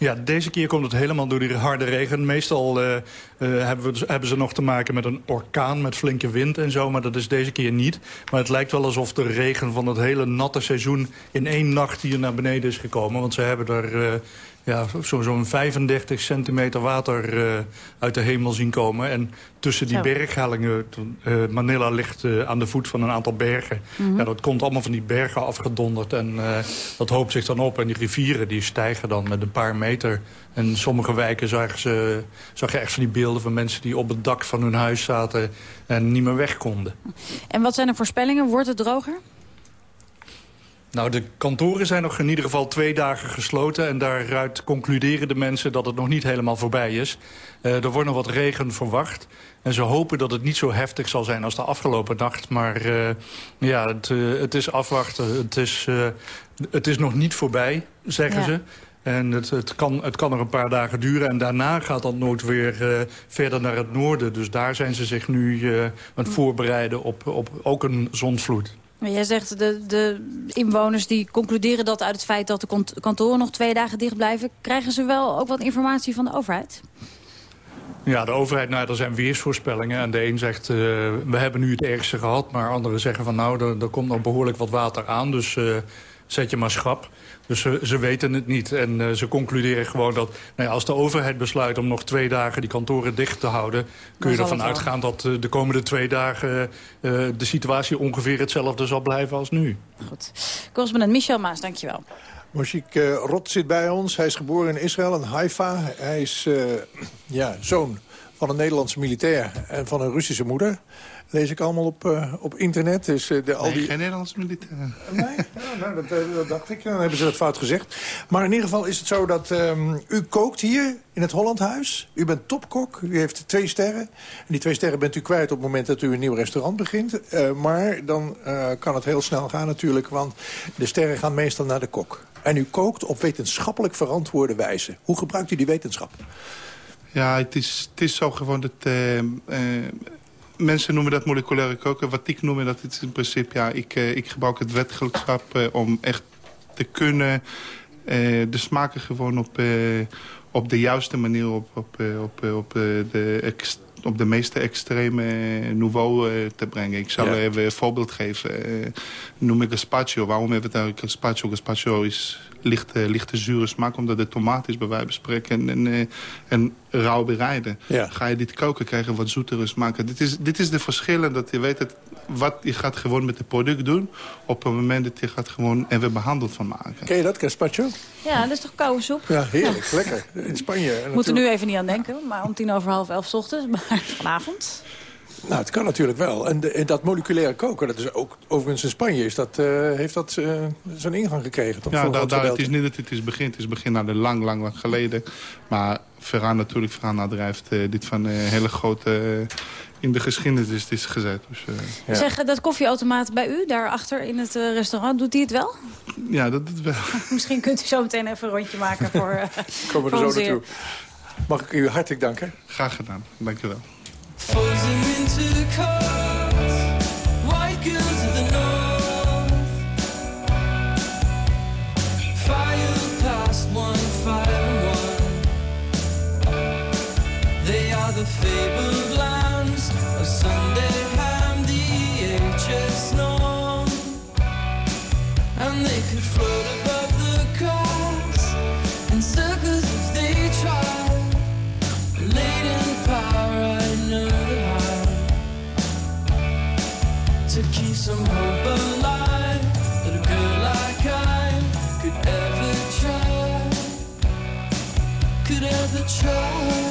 Ja, deze keer komt het helemaal door die harde regen. Meestal uh, uh, hebben, we, hebben, ze nog te maken met een orkaan, met flinke wind en zo. Maar dat is deze keer niet. Maar het lijkt wel alsof de regen van het hele natte seizoen... in één nacht hier naar beneden is gekomen. Want ze hebben er ja, zo'n zo 35 centimeter water uh, uit de hemel zien komen. En tussen die Zo. berghellingen, uh, Manila ligt uh, aan de voet van een aantal bergen. Mhm. Ja, dat komt allemaal van die bergen afgedonderd. En dat hoopt zich dan op. En die rivieren die stijgen dan met een paar meter. En sommige wijken zag, ze, zag je echt van die beelden van mensen die op het dak van hun huis zaten... en niet meer weg konden. En wat zijn de voorspellingen? Wordt het droger? Nou, de kantoren zijn nog in ieder geval twee dagen gesloten... en daaruit concluderen de mensen dat het nog niet helemaal voorbij is. Uh, er wordt nog wat regen verwacht. En ze hopen dat het niet zo heftig zal zijn als de afgelopen nacht. Maar uh, ja, het, uh, het, is afwachten. Het is, het is nog niet voorbij, zeggen ja. ze. En het, het, kan, het kan er een paar dagen duren. En daarna gaat dat nooit weer verder naar het noorden. Dus daar zijn ze zich nu aan het voorbereiden op, op ook een zonvloed. Jij zegt de, de inwoners die concluderen dat uit het feit dat de kantoren nog twee dagen dicht blijven. Krijgen ze wel ook wat informatie van de overheid? Ja, de overheid, nou, er zijn weersvoorspellingen. En de een zegt, uh, we hebben nu het ergste gehad. Maar anderen zeggen van, nou, er, komt nog behoorlijk wat water aan. Dus uh, zet je maar schrap. Dus ze, ze weten het niet. En uh, ze concluderen gewoon dat nou ja, als de overheid besluit om nog twee dagen die kantoren dicht te houden... kun je ervan uitgaan dat uh, de komende twee dagen uh, de situatie ongeveer hetzelfde zal blijven als nu. Goed. Correspondent Michel Maas, dankjewel. Moshik uh, Rot zit bij ons. Hij is geboren in Israël, in Haifa. Hij is uh, ja, zoon van een Nederlandse militair en van een Russische moeder. Lees ik allemaal op, eh, op internet. Dus, eh, de, al Nee, die... geen Nederlandse militair. Nee, nou, dat, eh, dat dacht ik. Dan hebben ze dat fout gezegd. Maar in ieder geval is het zo dat ehm, u kookt hier in het Hollandhuis. U bent topkok. U heeft twee sterren. En die twee sterren bent u kwijt op het moment dat u een nieuw restaurant begint. Maar dan kan het heel snel gaan natuurlijk. Want de sterren gaan meestal naar de kok. En u kookt op wetenschappelijk verantwoorde wijze. Hoe gebruikt u die wetenschap? Ja, het is, het is zo gewoon dat... eh, eh, mensen noemen dat moleculaire koken. Wat ik noem dat is in principe... Ja, ik, eh, ik gebruik het wetenschap om echt te kunnen... de smaken gewoon op, op de juiste manier... op, op, op, op, de op de meeste extreme niveau te brengen. Ik zal Ja. even een voorbeeld geven. Noem ik gazpacho. Waarom hebben we het eigenlijk gazpacho? Gazpacho is lichte, lichte zure smaak, omdat de tomaat is bij wijze van spreken. En, en, eh, en rauw bereiden. Ja. Ga je dit koken, krijg je wat zoetere smaken. Dit is, dit is de verschil. Dat je weet het, wat je gaat gewoon met het product doen... op het moment dat je gaat gewoon even behandeld van maken. Ken je dat, Gazpacho? Ja, dat is toch koude soep? Ja, heerlijk. Lekker. In Spanje. En We moeten nu even niet aan denken, maar om tien over half elf 's ochtends. Maar vanavond. Nou, het kan natuurlijk wel. En, de- en dat moleculaire koken, dat is ook overigens in Spanje... Is dat, eh, heeft dat eh, zijn ingang gekregen? Ja, groot daar, het is niet dat het is begin. Het is begin naar de lang, lang, lang geleden. Maar Ferran natuurlijk, Ferran drijft eh, dit van een hele grote... in de geschiedenis is het is gezet. Dus, eh, Zeg, dat koffieautomaat bij u, daarachter in het eh, restaurant, doet hij het wel? ja, dat is wel... Misschien kunt u zo meteen even een rondje maken voor, eh Komen we er zo naartoe. Mag ik u hartelijk danken? Graag gedaan. Dank je wel. Into white girls of the north. Fire past one, one. They are the fabled lands of Sunday the Norm. And they could float above some hope alive that a girl like I could ever try, could ever try.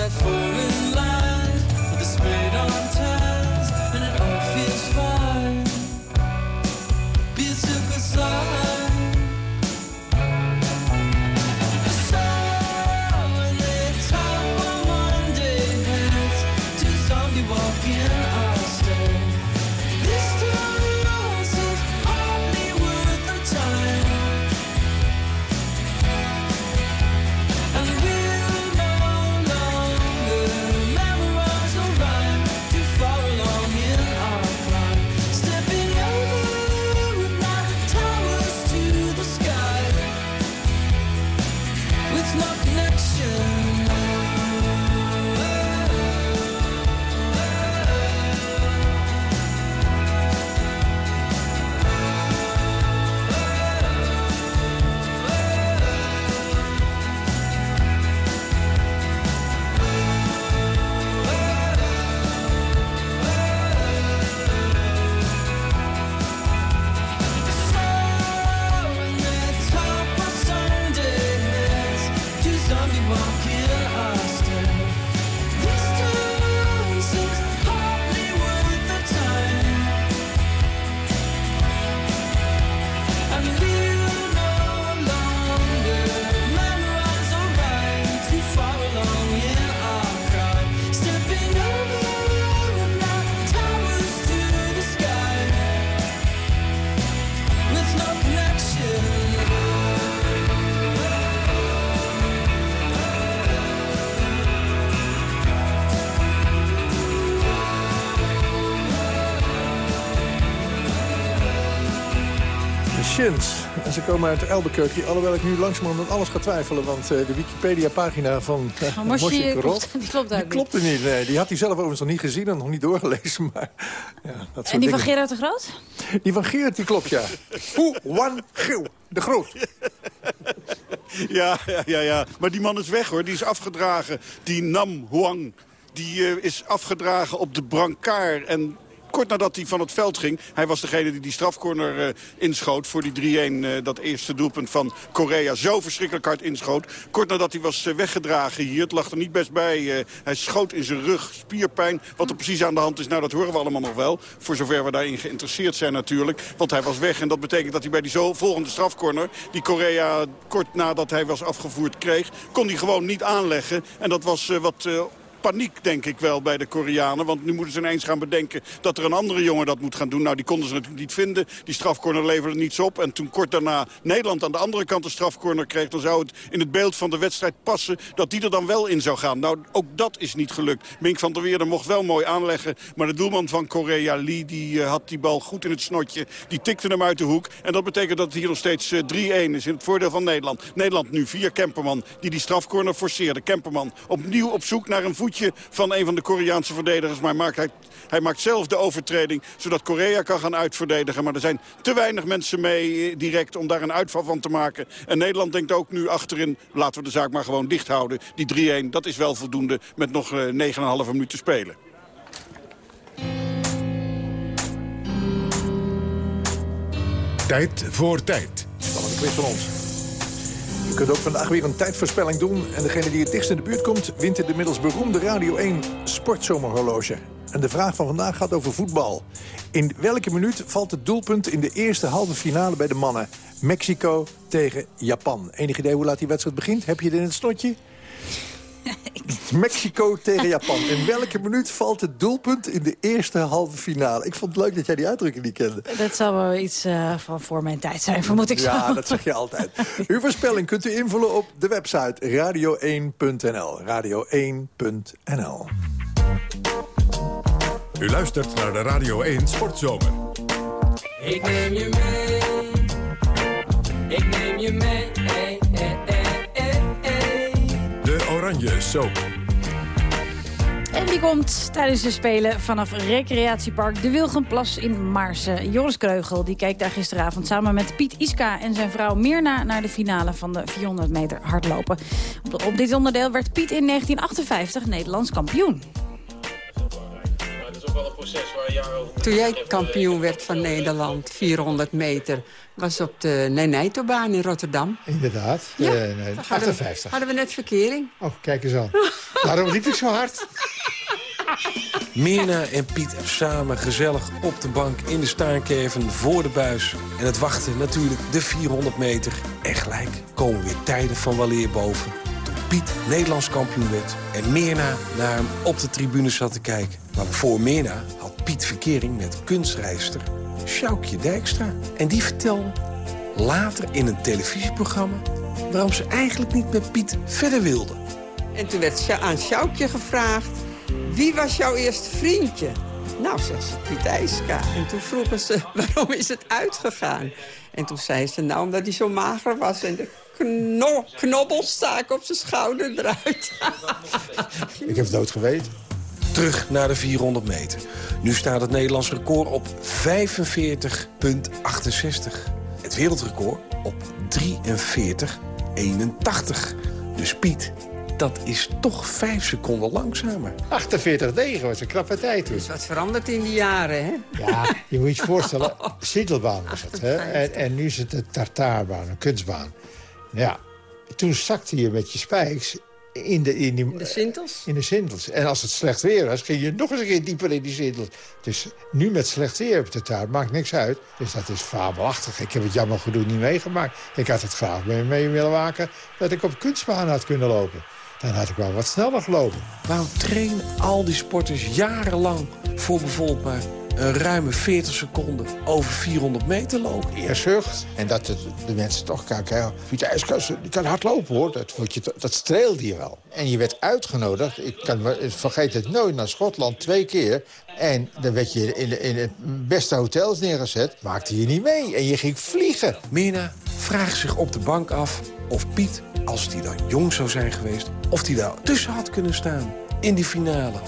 That foreign En ze komen uit Albuquerque. Alhoewel ik nu langzamerhand aan alles ga twijfelen. Want eh, de Wikipedia-pagina van uh, Oh, Moshi, klopt- die klopt ook die klopte niet. Nee, die had hij zelf overigens nog niet gezien en nog niet doorgelezen. Maar, ja, dat soort En die van. Gerard de Groot? Die van Geert, die klopt, ja. Hoe, Wan, Geel, de Groot. Ja, ja, ja, ja. Maar die man is weg hoor. Die is afgedragen. Die Nam Huang. Die is afgedragen op de brancard. En kort nadat hij van het veld ging... hij was degene die die strafcorner eh, inschoot... voor die 3-1, eh, dat eerste doelpunt van Korea. Zo verschrikkelijk hard inschoot. Kort nadat hij was eh, weggedragen hier. Het lag er niet best bij. hij schoot in zijn rug. Spierpijn. Wat er precies aan de hand is, nou dat horen we allemaal nog wel. Voor zover we daarin geïnteresseerd zijn natuurlijk. Want hij was weg. En dat betekent dat hij bij die zo volgende strafcorner... die Korea kort nadat hij was afgevoerd kreeg... kon hij gewoon niet aanleggen. En dat was wat... eh, paniek, denk ik wel, bij de Koreanen. Want nu moeten ze ineens gaan bedenken dat er een andere jongen dat moet gaan doen. Nou, die konden ze natuurlijk niet vinden. Die strafcorner leverde niets op. En toen kort daarna Nederland aan de andere kant de strafcorner kreeg... dan zou het in het beeld van de wedstrijd passen dat die er dan wel in zou gaan. Nou, ook dat is niet gelukt. Mink van der Weerden mocht wel mooi aanleggen. Maar de doelman van Korea, Lee, die eh, had die bal goed in het snotje. Die tikte hem uit de hoek. En dat betekent dat het hier nog steeds eh, 3-1 is in het voordeel van Nederland. Nederland nu via Kemperman, die die strafcorner forceerde. Kemperman opnieuw op zoek naar een voetje van een van de Koreaanse verdedigers. Maar maakt hij, hij maakt zelf de overtreding, zodat Korea kan gaan uitverdedigen. Maar er zijn te weinig mensen mee eh, direct om daar een uitval van te maken. En Nederland denkt ook nu achterin, laten we de zaak maar gewoon dicht houden. Die 3-1, dat is wel voldoende met nog eh, 9,5 minuten spelen. Tijd voor tijd. Spannende quiz van ons. Je kunt ook vandaag weer een tijdvoorspelling doen. En degene die het dichtst in de buurt komt... wint het inmiddels beroemde Radio 1 sportzomerhorloge. En de vraag van vandaag gaat over voetbal. In welke minuut valt het doelpunt in de eerste halve finale bij de mannen? Mexico tegen Japan. Enig idee hoe laat die wedstrijd begint? Heb je het in het snotje? Mexico tegen Japan. In welke minuut valt het doelpunt in de eerste halve finale? Ik vond het leuk dat jij die uitdrukking niet kende. Dat zal wel iets eh, van voor mijn tijd zijn, vermoed ik zo. Ja, dat zeg je altijd. Uw voorspelling kunt u invullen op de website radio1.nl. Radio1.nl. U luistert naar de Radio 1 Sportzomer. Ik neem je mee. Ik neem je mee. Oranje Soap. En die komt tijdens de Spelen vanaf recreatiepark De Wilgenplas in Maarsen. Joris Kreugel die keek daar gisteravond samen met Piet Iska en zijn vrouw Mirna... naar de finale van de 400 meter hardlopen. Op, op dit onderdeel werd Piet in 1958 Nederlands kampioen. Is ook wel een proces waar jaren over Toen jij kampioen werd van Nederland, 400 meter... was op de Neneitobaan in Rotterdam. Inderdaad. Ja, Eh, nee, Daar hadden we- 58. Hadden we net verkering. Oh, kijk eens aan. Waarom liep ik zo hard? Mirna en Piet samen gezellig op de bank in de staankerven voor de buis. En het wachten natuurlijk de 400 meter. En gelijk komen weer tijden van waleer boven. Piet Nederlands kampioen werd en Mirna naar hem op de tribune zat te kijken. Maar voor Mirna had Piet verkering met kunstrijster Sjoukje Dijkstra. En die vertelde later in een televisieprogramma... waarom ze eigenlijk niet met Piet verder wilde. En toen werd aan Sjoukje gevraagd... wie was jouw eerste vriendje? Nou, zegt ze, Piet IJska. En toen vroegen ze, waarom is het uitgegaan? En toen zei ze, nou, omdat hij zo mager was... en de kno knobbels staken op zijn schouder eruit. Ik heb het nooit geweten. Terug naar de 400 meter. Nu staat het Nederlands record op 45,68. Het wereldrecord op 43,81. Dus Piet, dat is toch 5 seconden langzamer. 48 was een knappe tijd toen. is wat veranderd in die jaren, hè? Ja, je moet je voorstellen, Sintelbaan was het. Hè? En, en nu is het een tartaarbaan, een kunstbaan. Ja, toen zakte je met je spijks in de, in die, De Sintels? in de sintels. En als het slecht weer was, ging je nog eens een keer dieper in die sintels. Dus nu met slecht weer op de taart maakt niks uit. Dus dat is fabelachtig. Ik heb het jammer genoeg niet meegemaakt. Ik had het graag mee, mee willen maken dat ik op kunstbaan had kunnen lopen. Dan had ik wel wat sneller gelopen. Waarom trainen al die sporters jarenlang voor bijvoorbeeld maar een ruime 40 seconden over 400 meter lopen. Eerst zucht. En dat de, de mensen toch kijken... Piet IJskast, die kan hard lopen, hoor. Dat, je, dat streelde je wel. En je werd uitgenodigd. Ik kan, vergeet het nooit, naar Schotland twee keer. En dan werd je in, de- in het beste hotels neergezet. Maakte je niet mee. En je ging vliegen. Mirna vraagt zich op de bank af of Piet, als hij dan jong zou zijn geweest... of hij daar tussen had kunnen staan in die finale.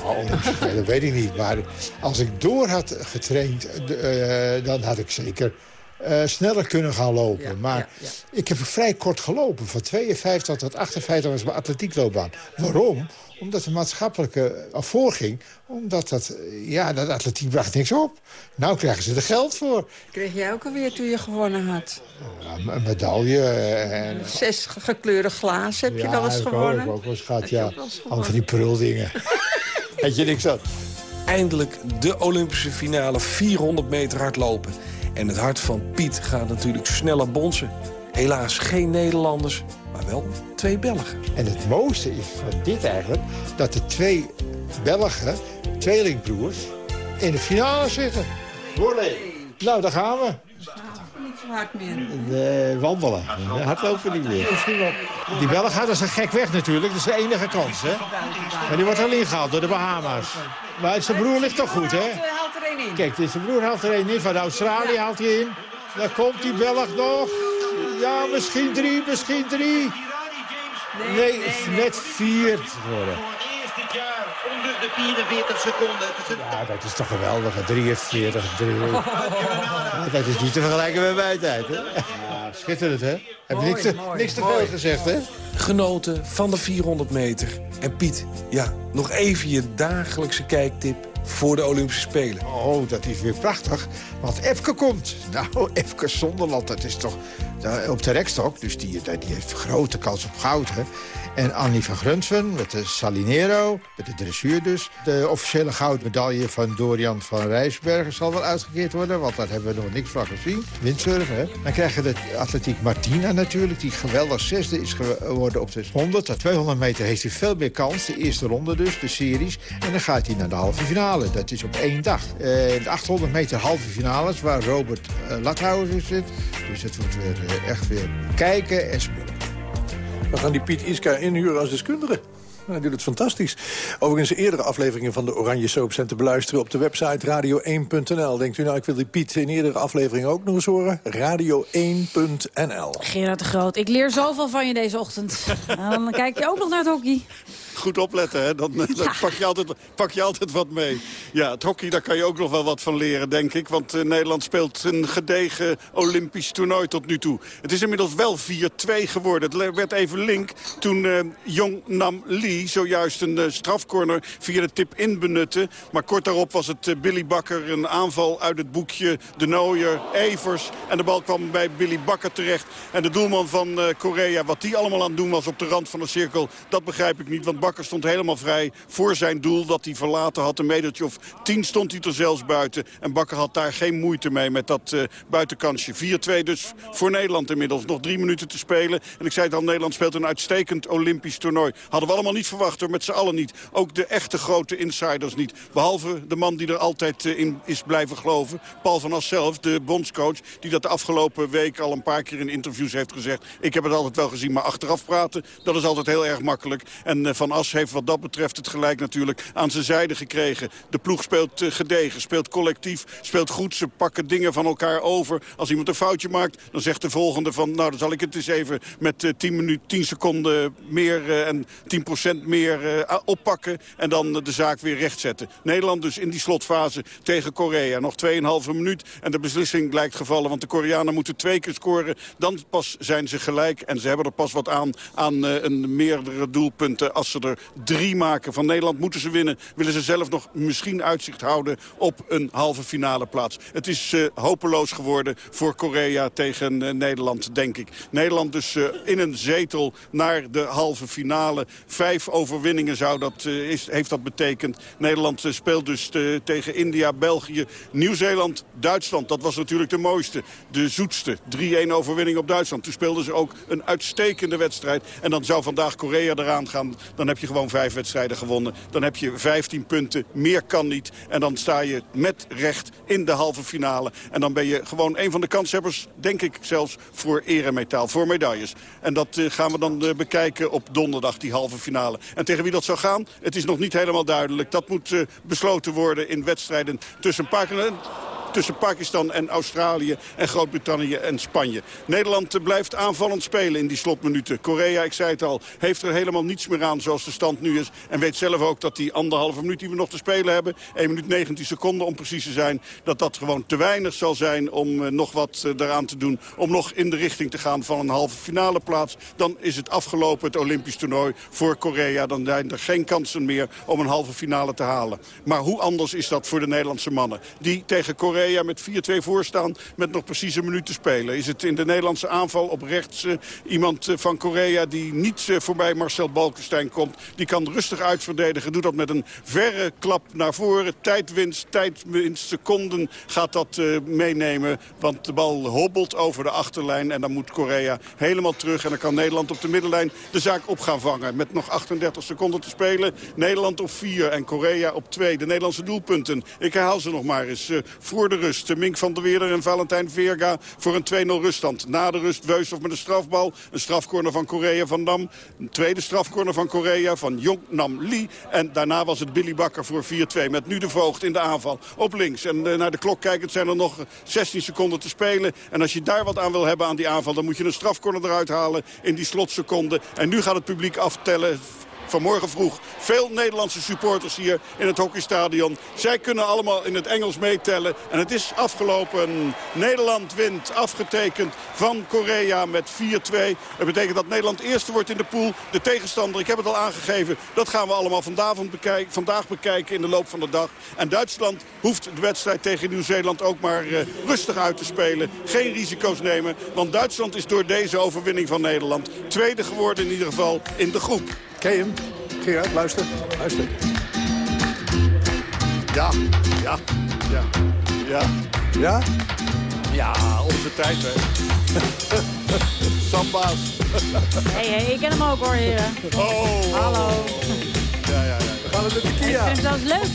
Ja, dat weet ik niet. Maar als ik door had getraind, eh, dan had ik zeker eh, sneller kunnen gaan lopen. maar ik heb vrij kort gelopen. Van 52 tot 58 was mijn atletiekloopbaan. Waarom? Omdat de maatschappelijke al voorging. Omdat dat, eh, ja, dat atletiek bracht niks op. Nou krijgen ze er geld voor. Kreeg jij ook alweer toen je gewonnen had? Ja, een medaille. eh, En, Zes gekleurde glazen heb je ja, wel eens gewonnen? heb ik ook wel eens gehad, ja. Al van die pruldingen. Had je niks aan. Eindelijk de Olympische finale 400 meter hardlopen. En het hart van Piet gaat natuurlijk sneller bonzen. Helaas geen Nederlanders, maar wel twee Belgen. En het mooiste is van dit eigenlijk... dat de twee Belgen, tweelingbroers, in de finale zitten. Nou, daar gaan we. Niet zo hard meer. De wandelen. De hardlopen niet meer. Die Belg gaat als een gek weg natuurlijk. Dat is de enige kans, hè? Maar die wordt al ingehaald door de Bahama's. Maar zijn broer ligt toch goed, hè? Haalt er één in. Kijk, zijn broer haalt er één in. Van Australië haalt hij in. Dan komt die Belg nog. Ja, misschien drie, misschien drie. Nee, net vier worden. Onder de 44 seconden. Ja, dat is toch geweldig. hè? 43, 3. Ja, dat is niet te vergelijken met mijn tijd, hè? Ja, schitterend, hè? Heb je niks te, niks te veel gezegd, hè? Genoten van de 400 meter. En Piet, ja, nog even je dagelijkse kijktip voor de Olympische Spelen. Oh, dat is weer prachtig. Want Epke komt. Nou, Epke Zonderland, dat is toch op de rekstok. Dus die, die heeft grote kans op goud, hè. En Annie van Grunsven met de Salinero, met de dressuur dus. De officiële goudmedaille van Dorian van Rijsbergen zal wel uitgekeerd worden... want daar hebben we nog niks van gezien. Windsurfen, hè. Dan krijgen we de atletiek Martina natuurlijk... die geweldig zesde is geworden op de 100. Tot 200 meter heeft hij veel meer kans. De eerste ronde dus, de series. En dan gaat hij naar de halve finale. Dat is op één dag. Eh, de 800 meter halve finales, waar Robert uh, Lathouwer zit. Dus het wordt weer, eh, echt weer kijken en spelen. We gaan die Piet Iska inhuren als deskundige. Hij doet het fantastisch. Overigens, eerdere afleveringen van de Oranje Soap zijn te beluisteren op de website radio1.nl. Denkt u nou, ik wil die Piet in eerdere afleveringen ook nog eens horen? Radio1.nl. Gerard de Groot, ik leer zoveel van je deze ochtend. En dan kijk je ook nog naar het hockey. Goed opletten, hè? Dan, dan pak, je altijd, pak je altijd wat mee. Ja, het hockey, daar kan je ook nog wel wat van leren, denk ik. Want eh, Nederland speelt een gedegen Olympisch toernooi tot nu toe. Het is inmiddels wel 4-2 geworden. Het werd even link toen eh, Jong Nam Lee zojuist een eh, strafcorner via de tip in benutte. Maar kort daarop was het eh, Billy Bakker, een aanval uit het boekje De Nooier, Evers. En de bal kwam bij Billy Bakker terecht. En de doelman van eh, Korea, wat die allemaal aan het doen was op de rand van de cirkel... dat begrijp ik niet, want Bakker stond helemaal vrij voor zijn doel dat hij verlaten had. Een metertje of tien stond hij er zelfs buiten. En Bakker had daar geen moeite mee met dat eh, buitenkansje. 4-2 dus voor Nederland inmiddels. Nog drie minuten te spelen. En ik zei het al, Nederland speelt een uitstekend Olympisch toernooi. Hadden we allemaal niet verwacht hoor, met z'n allen niet. Ook de echte grote insiders niet. Behalve de man die er altijd eh, in is blijven geloven. Paul van As zelf, de bondscoach. Die dat de afgelopen week al een paar keer in interviews heeft gezegd. Ik heb het altijd wel gezien, maar achteraf praten, dat is altijd heel erg makkelijk. En eh, Van As heeft wat dat betreft het gelijk natuurlijk aan zijn zijde gekregen. De ploeg speelt eh, gedegen, speelt collectief, speelt goed. Ze pakken dingen van elkaar over. Als iemand een foutje maakt, dan zegt de volgende van... nou, dan zal ik het eens even met eh, 10, minuten, 10 seconden meer eh, en 10% meer eh, oppakken... en dan eh, de zaak weer rechtzetten. Nederland dus in die slotfase tegen Korea. Nog 2,5 minuut en de beslissing lijkt gevallen... want de Koreanen moeten twee keer scoren. Dan pas zijn ze gelijk en ze hebben er pas wat aan... aan eh, een meerdere doelpunten als ze er drie maken. Van Nederland moeten ze winnen. Willen ze zelf nog misschien uitzicht houden op een halve finale plaats. Het is eh, hopeloos geworden voor Korea tegen eh, Nederland, denk ik. Nederland dus eh, in een zetel naar de halve finale. Vijf overwinningen zou dat, is, heeft dat betekend. Nederland speelt dus tegen India, België, Nieuw-Zeeland, Duitsland. Dat was natuurlijk de mooiste, de zoetste. 3-1 overwinning op Duitsland. Toen speelden ze ook een uitstekende wedstrijd. En dan zou vandaag Korea eraan gaan. Dan heb je gewoon vijf wedstrijden gewonnen. Dan heb je 15 punten, meer kan niet. En dan sta je met recht in de halve finale. En dan ben je gewoon een van de kanshebbers, denk ik zelfs, voor eremetaal, voor medailles. En dat eh, gaan we dan eh, bekijken op donderdag, die halve finale. En tegen wie dat zou gaan, het is nog niet helemaal duidelijk. Dat moet eh, besloten worden in wedstrijden tussen Pakistan tussen Pakistan en Australië en Groot-Brittannië en Spanje. Nederland eh, blijft aanvallend spelen in die slotminuten. Korea, ik zei het al, heeft er helemaal niets meer aan zoals de stand nu is. En weet zelf ook dat die anderhalve minuut die we nog te spelen hebben... 1 minuut 19 seconden om precies te zijn... dat dat gewoon te weinig zal zijn om eh, nog wat eh, daaraan te doen. Om nog in de richting te gaan van een halve finale plaats. Dan is het afgelopen, het Olympisch toernooi voor Korea. Dan zijn er geen kansen meer om een halve finale te halen. Maar hoe anders is dat voor de Nederlandse mannen? Die tegen Korea met 4-2 voorstaan met nog precies een minuut te spelen. Is het in de Nederlandse aanval op rechts eh, iemand eh, van Korea die niet eh, voorbij Marcel Balkenstein komt. Die kan rustig uitverdedigen. Doet dat met een verre klap naar voren. Tijdwinst, tijdwinst, seconden gaat dat meenemen. Want de bal hobbelt over de achterlijn. En dan moet Korea helemaal terug. En dan kan Nederland op de middenlijn de zaak op gaan vangen. Met nog 38 seconden te spelen. Nederland op 4 en Korea op 2. De Nederlandse doelpunten. Ik herhaal ze nog maar eens. voor de rust. Mink van der Weerder en Valentijn Verga voor een 2-0 ruststand. Na de rust Weushoff met een strafbal. Een strafcorner van Korea van Dam. Een tweede strafcorner van Korea van Jong Nam Lee. En daarna was het Billy Bakker voor 4-2. Met nu de Voogd in de aanval op links. En eh, naar de klok kijkend zijn er nog 16 seconden te spelen. En als je daar wat aan wil hebben aan die aanval... dan moet je een strafcorner eruit halen in die slotseconde. En nu gaat het publiek aftellen vanmorgen vroeg. Veel Nederlandse supporters hier in het hockeystadion. Zij kunnen allemaal in het Engels meetellen. En het is afgelopen. Nederland wint afgetekend van Korea met 4-2. Dat betekent dat Nederland eerste wordt in de pool. De tegenstander, ik heb het al aangegeven, dat gaan we allemaal vandaag bekijken in de loop van de dag. En Duitsland hoeft de wedstrijd tegen Nieuw-Zeeland ook maar eh, rustig uit te spelen. Geen risico's nemen, want Duitsland is door deze overwinning van Nederland tweede geworden in ieder geval in de groep. Ken je hem? Gerard, luister. Luister. Ja, ja, ja, ja. Ja? Ja, onze tijd, hè. Samba's. Hé, hey, ik ken hem ook hoor, heren. Oh. Hallo. Ja, ja, ja. We gaan het met de Ik Kia. vind hem zelfs leuk.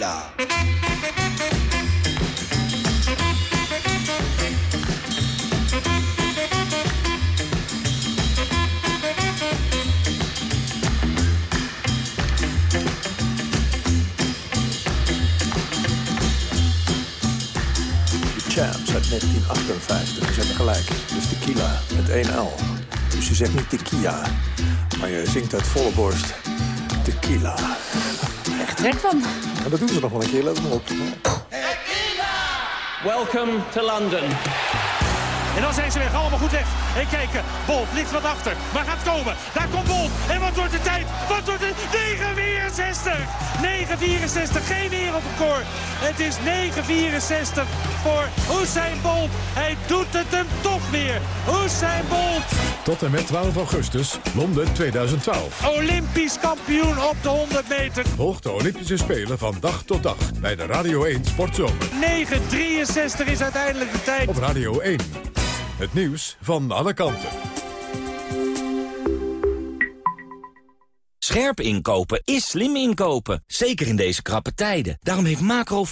De Champs uit 1958. Ze hebben gelijk. Dus tequila met 1 L. Dus je zegt niet tequila, maar je zingt uit volle borst. Tequila. Echt trek van. En dat doen ze nog wel een keer, let maar op. Welcome to London. En dan zijn ze weg, allemaal goed weg. En kijken, Bolt ligt wat achter, maar gaat komen. Daar komt Bolt. En wat wordt de tijd? Wat wordt het? 9.64! 9.64, geen wereldrecord. Het is 9.64 voor Usain Bolt. Hij doet het hem toch weer. Usain Bolt, Tot en met 12 augustus, Londen 2012. Olympisch kampioen op de 100 meter. Volg de Olympische Spelen van dag tot dag bij de Radio 1 Sportzomer. 9.63 is uiteindelijk de tijd. Op Radio 1. Het nieuws van alle kanten. Scherp inkopen is slim inkopen, zeker in deze krappe tijden. Daarom heeft Macro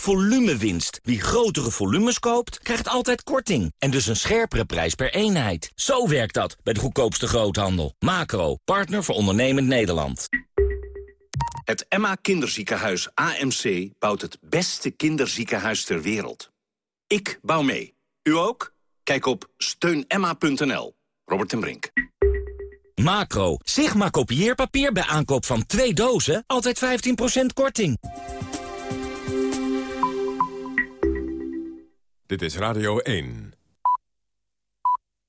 winst. Wie grotere volumes koopt, krijgt altijd korting. En dus een scherpere prijs per eenheid. Zo werkt dat bij de goedkoopste groothandel. Macro, partner voor ondernemend Nederland. Het Emma Kinderziekenhuis AMC bouwt het beste kinderziekenhuis ter wereld. Ik bouw mee. U ook? Kijk op steunemma.nl. Robert en Brink. Macro, Sigma kopieerpapier bij aankoop van twee dozen, altijd 15% korting. Dit is Radio 1.